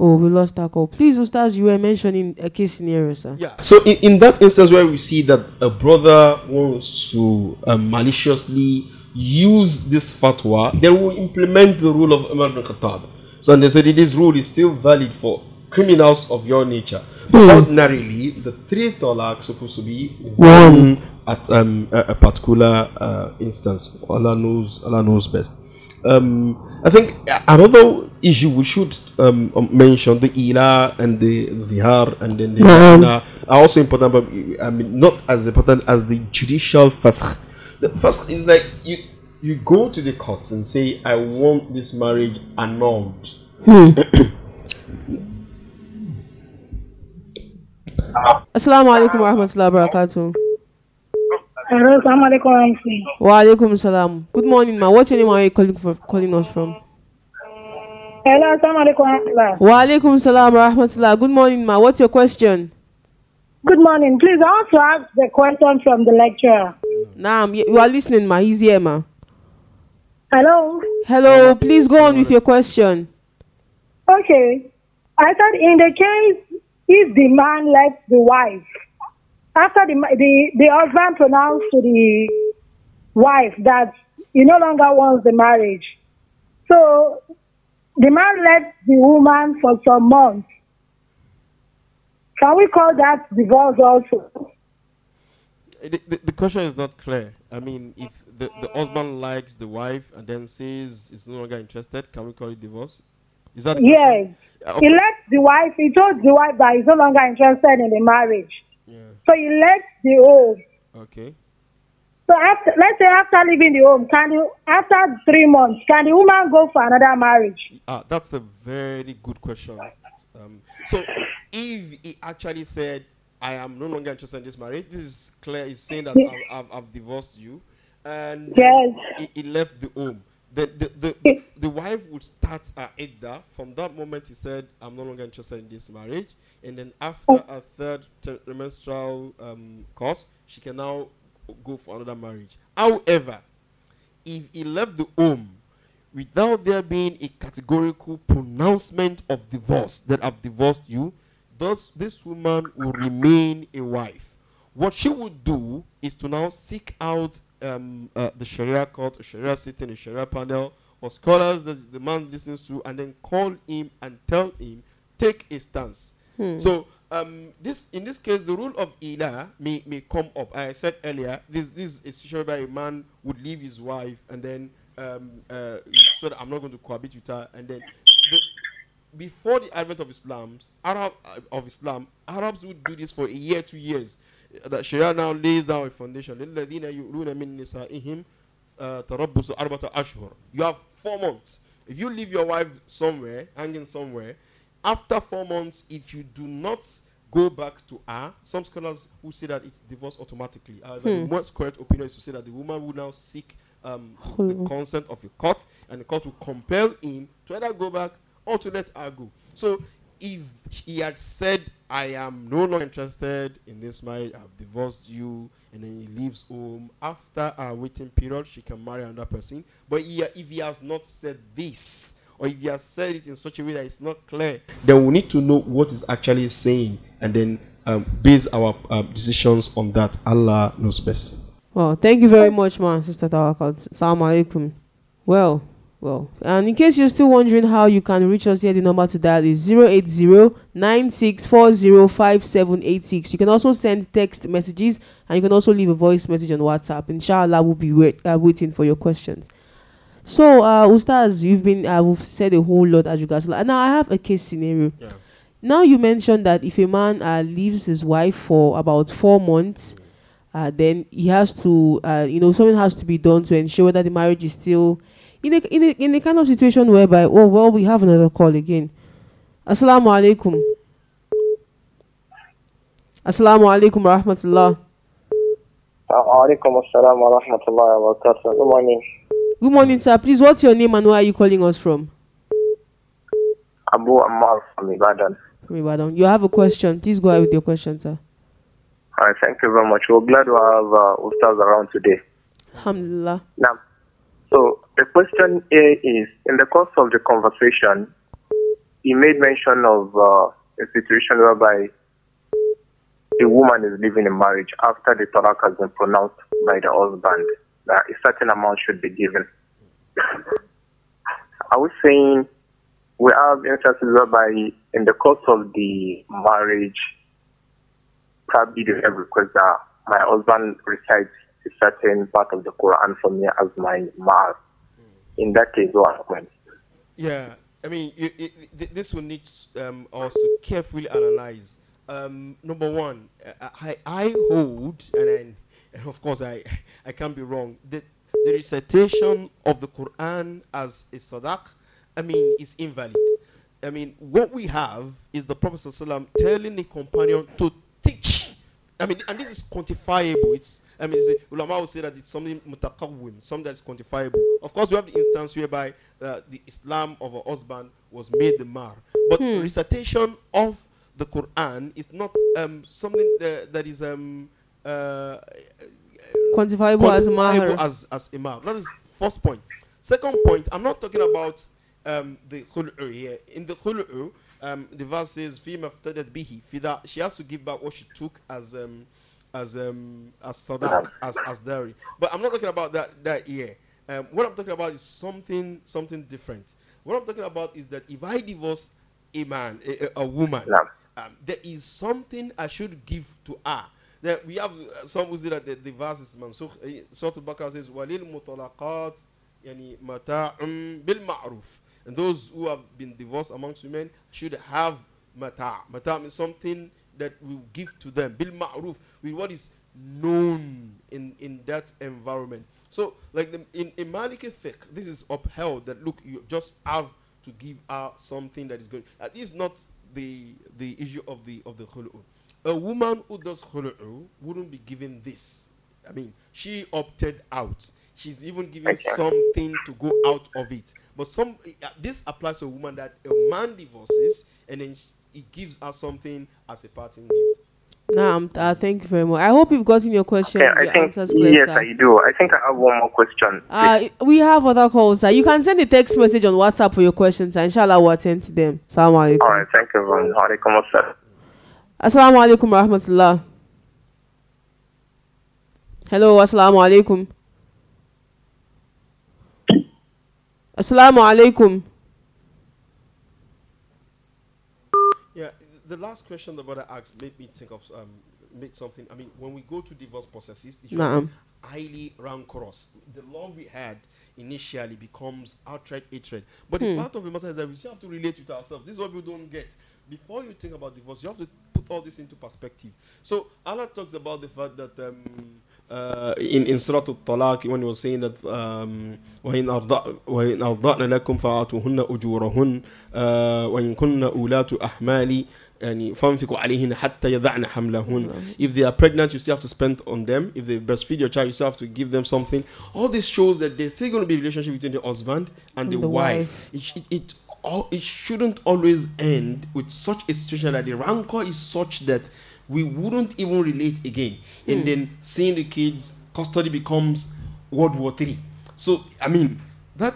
Oh, we lost that call. Please, Ustaz, you were mentioning a case scenario, sir. Yeah. So in, in that instance where we see that a brother wants to um, maliciously use this fatwa, they will implement the rule of Umar bin Khattab. So and they said this rule is still valid for criminals of your nature. But ordinarily, the three talaq supposed to be one at um, a, a particular uh, instance. Allah knows. Allah knows best. Um, I think another issue we should um, mention the ila and the zihar and then the ina are also important, but I mean not as important as the judicial faskh. The faskh is like you you go to the courts and say I want this marriage annulled. Assalamu alaikum wa rahmatullahi wa barakatuh. Hello, assalamu alaikum warahmatullahi. Wa alaikum salam. Good morning, ma. What's your name? Where are you calling, for, calling us from? Hello, assalamu alaikum warahmatullahi. Wa alaikum salam wa rahmatullah. Good morning, ma. What's your question? Good morning. Please, I want to ask the question from the lecturer. Naam, y- you are listening, ma. He's here, ma. Hello. Hello, please go on with your question. Okay. I said in the case if the man left the wife after the the the husband pronounced to the wife that he no longer wants the marriage, so the man left the woman for some months. Can we call that divorce also? The, the, the question is not clear. I mean, if the, the husband likes the wife and then says he's no longer interested, can we call it divorce? Is that Yes. question? He left the wife. He told the wife that he's no longer interested in the marriage. Yeah. So he left the home. Okay. So after, let's say after leaving the home, can you after three months, can the woman go for another marriage? Ah, that's a very good question. Um, so, if he actually said, "I am no longer interested in this marriage," this is clear. He's saying that I've, I've, I've divorced you, and Yes. he, he left the home. The, the, the, the, wife would start her idda. From that moment, he said, "I'm no longer interested in this marriage," and then after a third ter- menstrual um, course, she can now go for another marriage. However, if he left the home without there being a categorical pronouncement of divorce that I've divorced you, thus this woman will remain a wife. What she would do is to now seek out um, uh, the Sharia court, a Sharia sitting, a Sharia panel, or scholars that the man listens to, and then call him and tell him take a stance. So um, this in this case, the rule of ila may, may come up. I said earlier, this this is a situation where a man would leave his wife and then um, uh, so that I'm not going to cohabit with her, and then the, before the advent of Islam, Arab uh, of Islam, Arabs would do this for a year, two years Uh, That Sharia now lays down a foundation. لِلَّذِينَ يُؤْلُونَ مِن نِسَائِهِمْ uh, تَرَبُّصُ أَرْبَعَةَ أَشْهُرٍ You have four months. If you leave your wife somewhere, hanging somewhere, after four months, if you do not go back to her, some scholars will say that it's divorce automatically. However, the most correct opinion is to say that the woman will now seek um, the consent of a court, and the court will compel him to either go back or to let her go. So, if he had said, "I am no longer interested in this marriage. I've divorced you," and then he leaves home after a waiting period, she can marry another person. But he, if he has not said this, or if he has said it in such a way that it's not clear, then we need to know what is actually saying, and then um, base our uh, decisions on that. Allah knows best. Well, thank you very much, man, Sister. Assalamu alaikum. Well, well, and in case you're still wondering how you can reach us here, the number to dial is 080-9640-5786. You can also send text messages and you can also leave a voice message on WhatsApp. Inshallah, we'll be wait, uh, waiting for your questions. So, uh, Ustaz, you've been, uh, we've said a whole lot as regards. to- Now, I have a case scenario. Yeah. Now, you mentioned that if a man uh, leaves his wife for about four months, uh, then he has to, uh, you know, something has to be done to ensure that the marriage is still in a, in a, in a kind of situation whereby, oh, well, we have another call again. Assalamu alaikum. Assalamu alaikum rahmatullah. Alaikum assalam wa rahmatullahi wa barakatuh. Good morning. Good morning, sir. Please, what's your name and where are you calling us from? Abu Ammar from Ibadan. From Ibadan. You have a question. Please go ahead with your question, sir. All right, thank you very much. We're glad to have uh, Ustaz around today. Alhamdulillah. Now, so the question here is, in the course of the conversation, he made mention of uh, a situation whereby a woman is leaving a marriage after the talak has been pronounced by the husband that a certain amount should be given. I was saying we have instances whereby in the course of the marriage, probably they have request that my husband recites a certain part of the Quran for me as my mahar. In that case, what happens? Yeah, I mean, it, it, this will need um, us to carefully analyze. Um, number one, uh, I, I hold, and and of course, I, I can't be wrong. The, the recitation of the Quran as a sadaq, I mean, is invalid. I mean, what we have is the Prophet telling a companion to teach. I mean, and this is quantifiable. It's, I mean, it's a, ulama will say that it's something mutakawwim, something that is quantifiable. Of course, we have the instance whereby uh, the Islam of a husband was made the mar. But recitation of the Quran is not um, something that, that is um, uh, Quantifiable as a quantifiable mahar. as, as a mahar. That is first point. Second point, I'm not talking about um, the khul'u here. In the khul'u, um, the verse says, فِيمَا افتدت bihi. Fida, she has to give back what she took as um, as um, as sadaq, as as dowry. But I'm not talking about that that year. Um, what I'm talking about is something something different. What I'm talking about is that if I divorce a man, a, a- woman, um, there is something I should give to her. That we have uh, some who say that the, the verse is mansukh. Uh, Surah Al-Baqarah says, "Walil mutalaqat yani mata'um bil ma'ruf." And those who have been divorced amongst women should have mata'. Mata' means something that we give to them. Bil ma'ruf with what is known in in that environment. So like the, in in Maliki fiqh this is upheld that look you just have to give her something that is good. At least not the the issue of the of the khulu'u. A woman who does khulu'u wouldn't be given this. I mean she opted out. She's even given something to go out of it. But some uh, this applies to a woman that a man divorces and then sh- he gives her something as a parting gift Nah, uh, thank you very much. I hope you've gotten your question. Okay, I your think answers clear, yes, sir. I do. I think I have one more question. Uh, we have other calls, sir. You can send a text message on WhatsApp for your questions, and inshallah we'll attend to them. Assalamu alaikum. All right, thank you very much. Alaikum assalam. Assalamu alaikum rahmatullah. Hello, assalamu alaikum. Assalamu alaikum. the last question the brother asked made me think of um, made something. I mean, when we go to divorce processes, it should Naam. be highly rancorous. The love we had initially becomes outright hatred. But the fact of the matter is that we still have to relate with ourselves. This is what we don't get. Before you think about divorce, you have to put all this into perspective. So Allah talks about the fact that um, uh, in in Surah Al-Talaq when he was saying that um, وإن أرضع وإن أرضعن لكم فآتوهن أجورهن uh, وإن كن أولات أحمال يعني فانفقوا عليهن حتى يضعن حملهن if they are pregnant you still have to spend on them if they breastfeed your child you still have to give them something all this shows that there's still going to be a relationship between the husband and the, The wife, it, sh- it, it, all, it shouldn't always end with such a situation that the rancor is such that we wouldn't even relate again and then seeing the kids custody becomes world war three so i mean that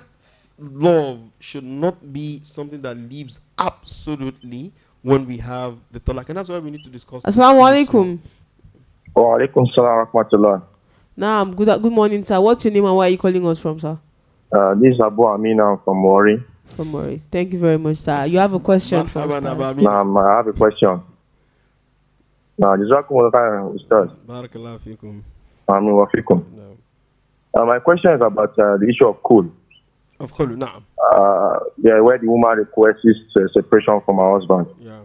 love should not be something that leaves absolutely when we have the talak and that's why we need to discuss this Assalamu alaikum. Wa alaikum salam wa rahmatullah. Nah, good good morning, sir. What's your name and where are you calling us from, sir? Uh, this is Abu Amina from Warri. From Murray. Thank you very much, sir. You have a question from Marhaban, Abu Stars. Amin. Now, I have a question. Now, Jazakum Allah Ustaz. Barakallahu fikum. Amin wa fikum. No. Uh, my question is about uh, the issue of cool. of khulu na'am Uh, yeah, where the woman requests uh, separation from her husband. yeah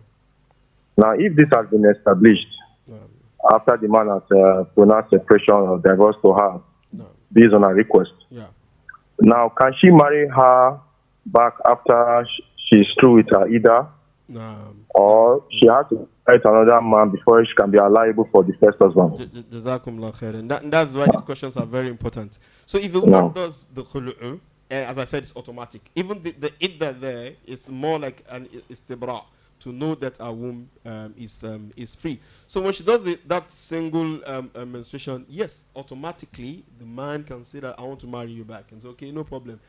Now, if this has been established na'am after the man has uh, pronounced separation or divorce to her na'am based on her request, yeah now can she marry her back after sh- she's through with her idda, na'am or she has to marry another man before she can be liable for the first husband? J- Jazakumullah khairan. That, and that's why these questions are very important. So if a woman No. does the khulu'u, and as I said, it's automatic. Even the, the idda there is more like an istibra to know that our womb um, is um, is free. So when she does the, that single um, uh, menstruation, yes, automatically the man can say that I want to marry you back, and say okay, no problem.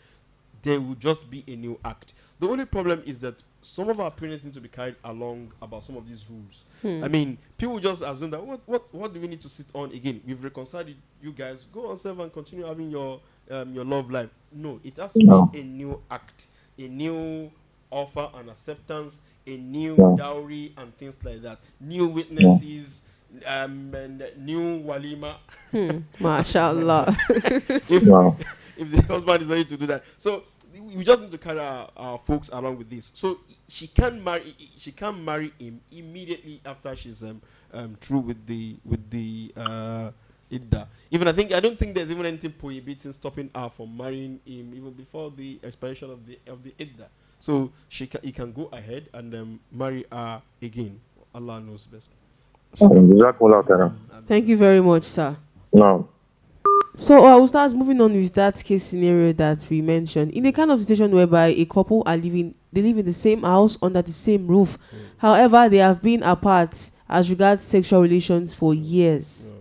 There will just be a new act. The only problem is that some of our parents need to be carried along about some of these rules. I mean, people just assume that what what what do we need to sit on again? We've reconciled you guys. Go on serve and continue having your um, your love life. No, it has to No. be a new act, a new offer and acceptance, a new No. dowry and things like that. New witnesses, um, and new walima. MashaAllah. if No. if the husband is ready to do that. So we just need to carry our, our folks along with this. So she can marry she can marry him immediately after she's um, um through with the with the uh idda. Even I think I don't think there's even anything prohibiting stopping her from marrying him even before the expiration of the of the idda. So she can he can go ahead and um, marry her again. Allah knows best. Jazakumullah khairan. Thank you very much, sir. No. So uh, we'll start moving on with that case scenario that we mentioned. In a kind of situation whereby a couple are living, they live in the same house under the same roof. However, they have been apart as regards sexual relations for years.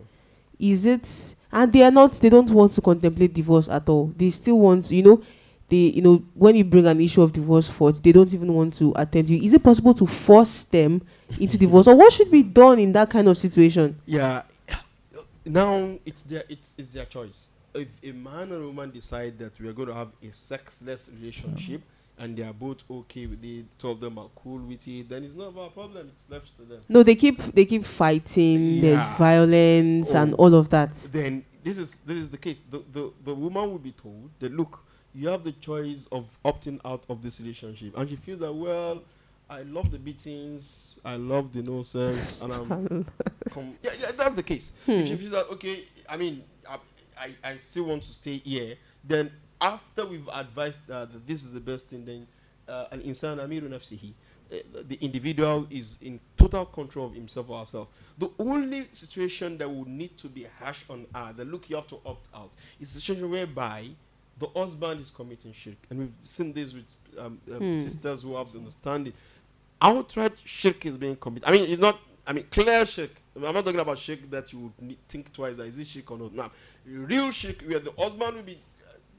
Is it? And they are not. They don't want to contemplate divorce at all. They still want, you know, they, you know, when you bring an issue of divorce forth, they don't even want to attend you. Is it possible to force them into divorce, or what should be done in that kind of situation? Yeah. Now it's their it's, it's their choice. If a man and a woman decide that we are going to have a sexless relationship and they are both okay with it, two of them are cool with it, then it's not our problem. It's left to them. No, they keep they keep fighting. There's Yeah. violence and Oh. all of that. Then this is this is the case. The, the the woman will be told that look, you have the choice of opting out of this relationship, and she feels that well, I love the beatings, I love the nonsense, and I'm com- yeah, yeah, that's the case. If you feel that okay, I mean, I, I, I still want to stay here, then after we've advised uh, that this is the best thing, then uh, an insan amirun nafsihi, uh, the individual is in total control of himself or herself. The only situation that would need to be harsh on her, that look, you have to opt out, is a situation whereby the husband is committing shirk. And we've seen this with um, um, sisters who have the understanding. Outright shirk is being committed. I mean, it's not, I mean, clear shirk. I'm not talking about shirk that you would need, think twice, is this shirk or not. Now, real shirk, where the husband will be uh,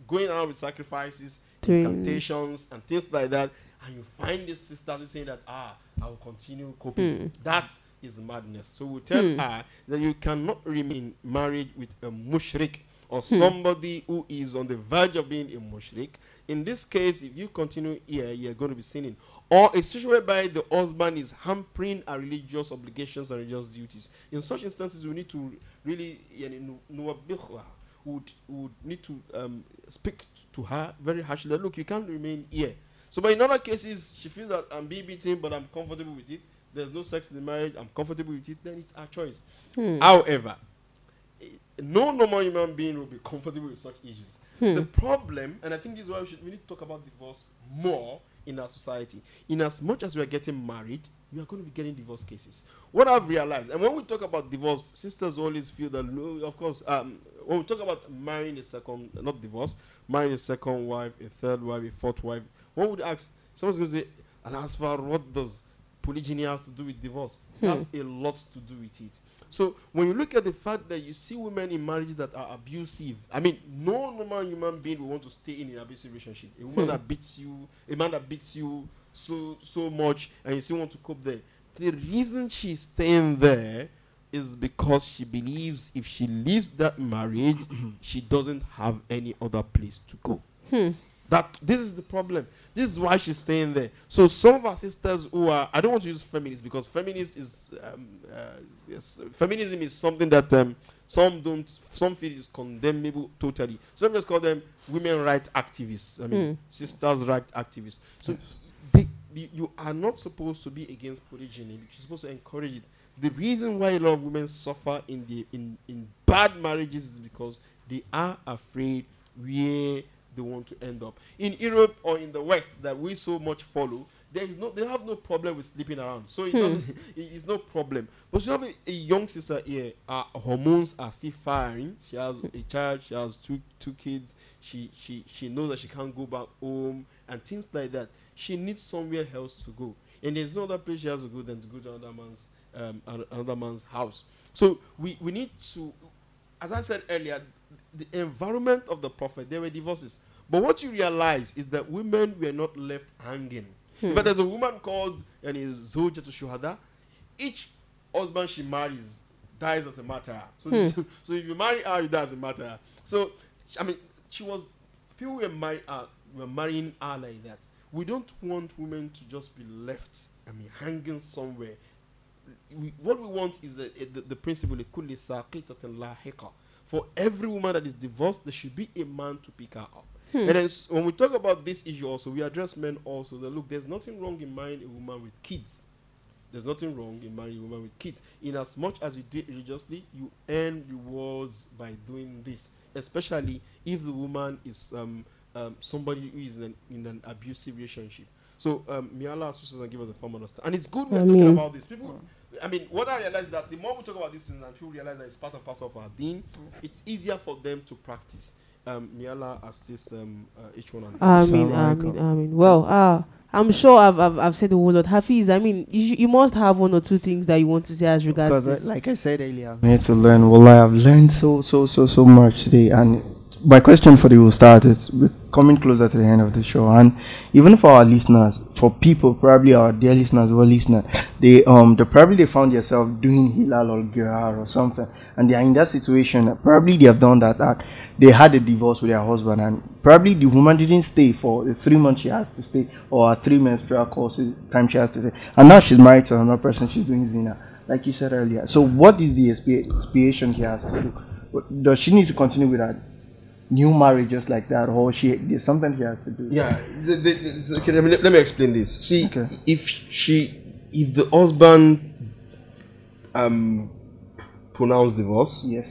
going around with sacrifices, Doing- incantations, and things like that, and you find these sisters who saying that, ah, I will continue coping. Hmm. That is madness. So we tell hmm. her that you cannot remain married with a mushrik or hmm. somebody who is on the verge of being a mushrik. In this case, if you continue here, you're going to be sinning. Or a situation whereby the husband is hampering our religious obligations and religious duties. In such instances, we need to really nu- nuwabbihha. Would would need to um, speak to her very harshly. Look, you can't remain here. So, but in other cases, she feels that I'm being beaten, but I'm comfortable with it. There's no sex in the marriage. I'm comfortable with it. Then it's our choice. However, eh, no normal human being will be comfortable with such issues. The problem, and I think this is why we, should, we need to talk about divorce more in our society. In as much as we are getting married, we are going to be getting divorce cases. What I've realized, and when we talk about divorce, sisters always feel that, no, of course, um, when we talk about marrying a second, not divorce, marrying a second wife, a third wife, a fourth wife, one would ask, someone's going to say, and as far what does polygyny has to do with divorce? Hmm. It has a lot to do with it. So when you look at the fact that you see women in marriages that are abusive, I mean, no normal human being will want to stay in an abusive relationship. A woman hmm. that beats you, a man that beats you so so much, and you still want to cope there. The reason she's staying there is because she believes if she leaves that marriage, she doesn't have any other place to go. That this is the problem. This is why she's staying there. So some of our sisters who are I don't want to use feminists because feminist is um, uh, yes, feminism is something that um, some don't some feel is condemnable totally. So let me just call them women right activists. I mean sisters right activists. So they, the- you are not supposed to be against polygyny. You're supposed to encourage it. The reason why a lot of women suffer in the in, in bad marriages is because they are afraid where they want to end up. In Europe or in the West that we so much follow, there is no they have no problem with sleeping around. So it hmm. doesn't it is no problem. But you have a, a young sister here, her hormones are still firing. She has a child, she has two two kids, she she she knows that she can't go back home and things like that. She needs somewhere else to go. And there's no other place she has to go than to go to another man's um, another man's house. So we, we need to as I said earlier, the environment of the prophet, there were divorces. But what you realize is that women were not left hanging. But hmm. there's a woman called and is Zoja to Shuhada. Each husband she marries dies as a martyr. So, hmm. so if you marry her, you die as a martyr. So I mean, she was people were marrying her, uh, were marrying her like that. We don't want women to just be left. I mean, hanging somewhere we, what we want is the, eh, the, the principle for every woman that is divorced there should be a man to pick her up hmm. and then when we talk about this issue also we address men also that look there's nothing wrong in marrying a woman with kids there's nothing wrong in marrying a woman with kids in as much as you do it religiously you earn rewards by doing this especially if the woman is um, um, somebody who is in an, in an abusive relationship so um, may Allah assist us and give us a firm understanding. And it's good we're talking about this. People I mean, what I realize is that the more we talk about these things and people realize that it's part and parcel of our deen, it's easier for them to practice. Um, may Allah assist um, uh, each one. And I mean, I mean, I mean. Well, uh, I'm sure I've, I've I've said a whole lot. Hafiz, I mean, you, sh- you must have one or two things that you want to say as regards Because, this. I, like I said earlier, I'm here to learn. Well, I have learned so, so, so, so much today. And my question for the will start is we're coming closer to the end of the show. And even for our listeners, for people, probably our dear listeners who are listening, they um they probably they found themselves doing hilal or girar or something, and they are in that situation. Probably they have done that. That they had a divorce with their husband, and probably the woman didn't stay for the three months she has to stay, or three months prayer course time she has to stay, and now she's married to another person. She's doing zina like you said earlier. So, what is the expia- expiation she has to do? Does she need to continue with that new marriages like that, or she there's something she has to do. Yeah, okay, let, me, let me explain this. See, Okay. if she, if the husband um pronounced divorce, Yes.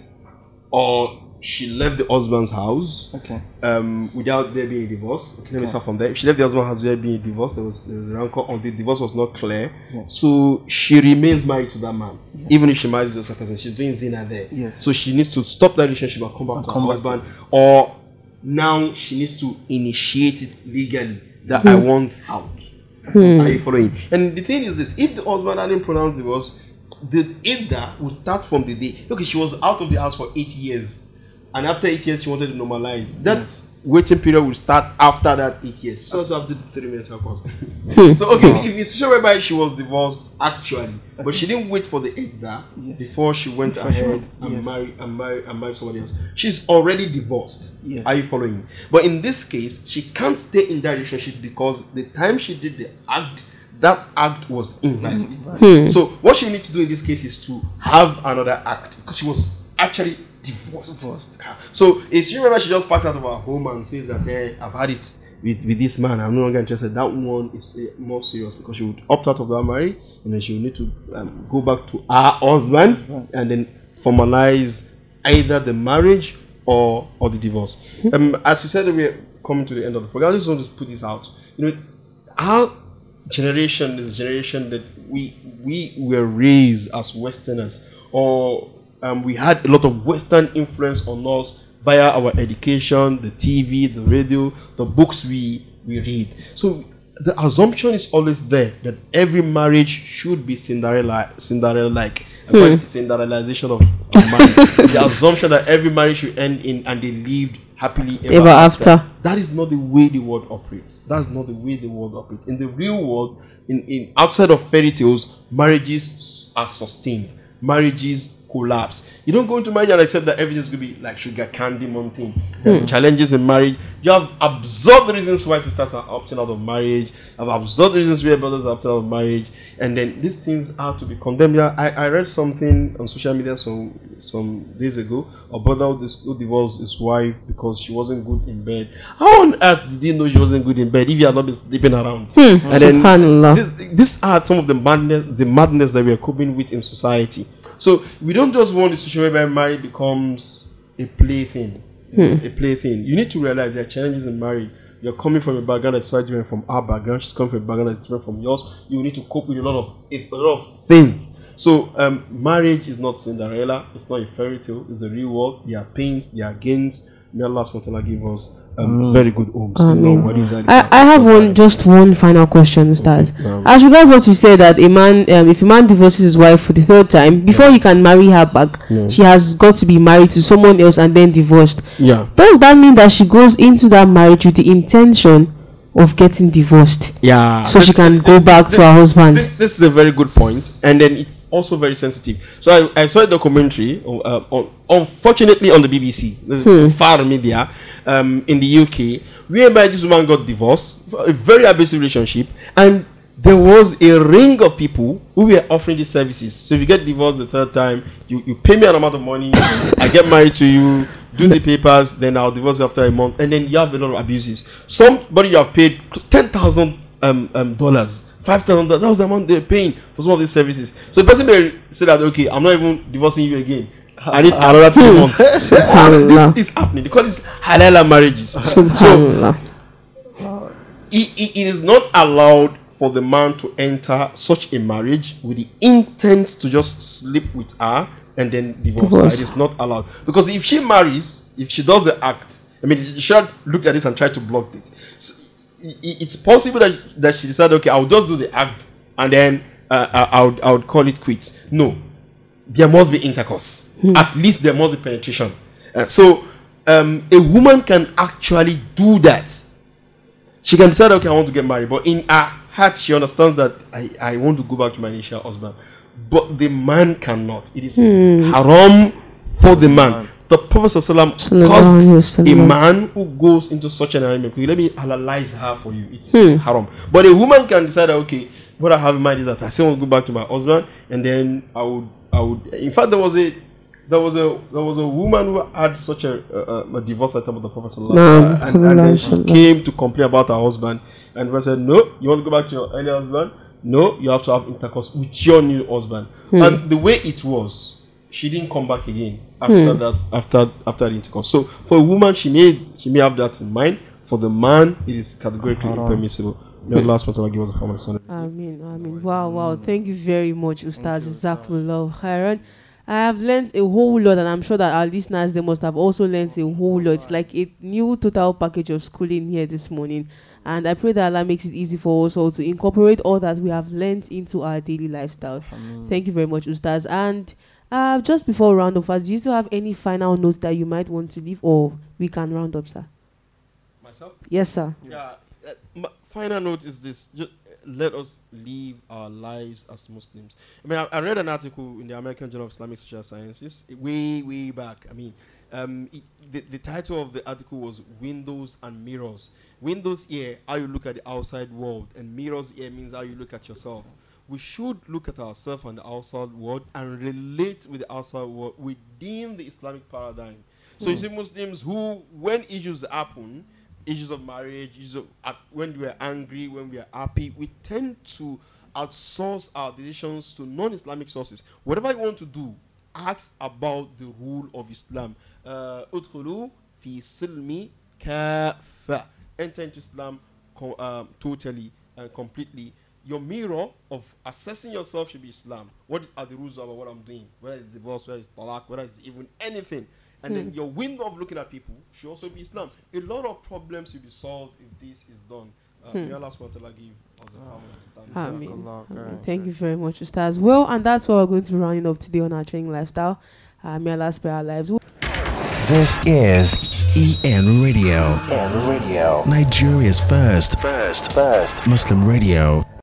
or she left the husband's house Okay. um without there being a divorce. Okay, let me start from there. She left the husband's house without being a divorce, there was there was a rancor on the divorce was not clear. So she remains married to that man, even if she marries the other person. She's doing zina there. Yes. So she needs to stop that relationship and come back to come her back to- husband, or now she needs to initiate it legally that I want out. Are you following? And the thing is this: if the husband hadn't pronounced divorce, the idda would start from the day. Okay, she was out of the house for eight years, and after eight years, she wanted to normalize. That waiting period will start after that eight years. So, so after the three minutes, of course. so okay, if it's sure whereby she was divorced actually, but she didn't wait for the idda before she went Before she ahead went, and yes. married and married and married somebody else. She's already divorced. Yes. Are you following? But in this case, she can't stay in that relationship because the time she did the act, that act was invalid. Hmm. So what she need to do in this case is to have another act because she was actually divorced. Divorced. So if you remember, she just packed out of her home and says that, "Hey, I've had it with, with this man. I'm no longer interested." That one is uh, more serious because she would opt out of that marriage and then she will need to um, go back to her husband and then formalize either the marriage or or the divorce. Um, as you said, we're coming to the end of the program. I just want to put this out. You know, our generation is a generation that we we were raised as Westerners, or um, we had a lot of Western influence on us via our education, the TV, the radio, the books we we read. So the assumption is always there that every marriage should be Cinderella Cinderella like. Cinderellization of, of marriage. the assumption that every marriage should end in and they lived happily ever, Ever after. that is not the way the world operates. That's not the way the world operates. In the real world, in, in outside of fairy tales, marriages are sustained. Marriages collapse. You don't go into marriage and accept that everything's gonna be like sugar candy mountain. There hmm. Challenges in marriage. You have absorbed the reasons why sisters are opting out of marriage. I've absorbed the reasons why brothers are opting out of marriage. And then these things are to be condemned. Yeah, I, I read something on social media some some days ago. A brother who, divorced his wife because she wasn't good in bed. How on earth did he know she wasn't good in bed if he had not been sleeping around? Hmm, and Subhanallah. this, these are some of the madness, the madness that we are coping with in society. So we don't just want the situation whereby marriage becomes a plaything, a plaything. You need to realize there are challenges in marriage. You're coming from a background that's slightly different from our background. She's coming from a background that's different from yours. You need to cope with a lot of a lot of things. So um, marriage is not Cinderella. It's not a fairy tale. It's a real world. There are pains. There are gains. May Allah SWT give us um, very good homes. What is? I, I have one just one final question, Ustaz. As regards what you said that a man um, if a man divorces his wife for the third time, before he can marry her back, she has got to be married to someone else and then divorced. Yeah. Does that mean that she goes into that marriage with the intention of getting divorced? Yeah. So she can this- go back to her husband. This, this is a very good point, and then it's also very sensitive. So I, I saw a documentary, uh, on, unfortunately, on the BBC, the Far Media, um, in the UK, whereby this woman got divorced, a very abusive relationship, and there was a ring of people who were offering these services. So if you get divorced the third time, you, you pay me an amount of money, I get married to you, do the papers, then I'll divorce after a month, and then you have a lot of abuses. Somebody you have paid ten thousand um, um, dollars, five thousand dollars. That was the amount they're paying for some of these services. So the person may say that okay, I'm not even divorcing you again. I need another three months. Subhanallah. this is happening. They call this halala marriages. So it- it is not allowed for the man to enter such a marriage with the intent to just sleep with her and then divorce. Divorce. It is not allowed because if she marries, if she does the act, I mean, she looked at this and tried to block it. So, it's possible that that she decided, okay, I'll just do the act and then uh, I, I would I would call it quits. No, there must be intercourse. At least there must be penetration. Uh, so um, a woman can actually do that she can decide, okay, I want to get married, but in her heart, she understands that I, I want to go back to my initial husband. But the man cannot. It is haram for the man. The Prophet ﷺ Sallallahu caused Alaihi a man who goes into such an arrangement. Let me analyze her for you. It's, it's haram. But a woman can decide, that, okay, what I have in mind is that I still want to go back to my husband, and then I would, I would. In fact, there was a there was a there was a woman who had such a, a, a divorce at the time of the Prophet sallallahu Naam, alaihi wasallam, and, and then she came to complain about her husband, and the said, "No, you want to go back to your earlier husband? No, you have to have intercourse with your new husband." Hmm. And the way it was, she didn't come back again after hmm. that after after the intercourse. So for a woman, she may she may have that in mind. For the man, it is categorically impermissible. May Allah subhanahu wa give us a family son. Amin, Amin. Wow, wow. Thank you very much, Ustaz Jazakumullah khairan. I have learned a whole lot, and I'm sure that our listeners they must have also learned a whole lot. It's like a new total package of schooling here this morning, and I pray that Allah makes it easy for us all to incorporate all that we have learned into our daily lifestyle. Thank you very much, Ustaz. And uh, just before round off, us, do you still have any final notes that you might want to leave, or we can round up, sir? Myself. Yes, sir. Yeah. Uh, my final note is this: just let us live our lives as Muslims. I mean, I, I read an article in the American Journal of Islamic Social Sciences way, way back. I mean, um, it, the, the title of the article was "Windows and Mirrors." Windows here, how you look at the outside world, and mirrors here means how you look at yourself. We should look at ourselves and the outside world and relate with the outside world within the Islamic paradigm. So you see Muslims who, when issues happen, issues of marriage, issues of uh, when we are angry, when we are happy, we tend to outsource our decisions to non-Islamic sources. Whatever you want to do, ask about the rule of Islam. Uh, udkhulu fi silmi kafa. Enter into Islam co- um, totally and completely. Your mirror of assessing yourself should be Islam. What are the rules about what I'm doing? Whether it's divorce, whether it's talaq, whether it's even anything. And then your window of looking at people should also be Islam. A lot of problems will be solved if this is done. Uh, May Allah subhanahu give us a family understanding. Amin. Jazakallah Thank you very much, Ustaz. Well, and that's what we're going to be rounding up today on our training lifestyle. Uh, may Allah spare our lives. This is EN Radio. EN Radio. Nigeria's first. First. First. Muslim radio.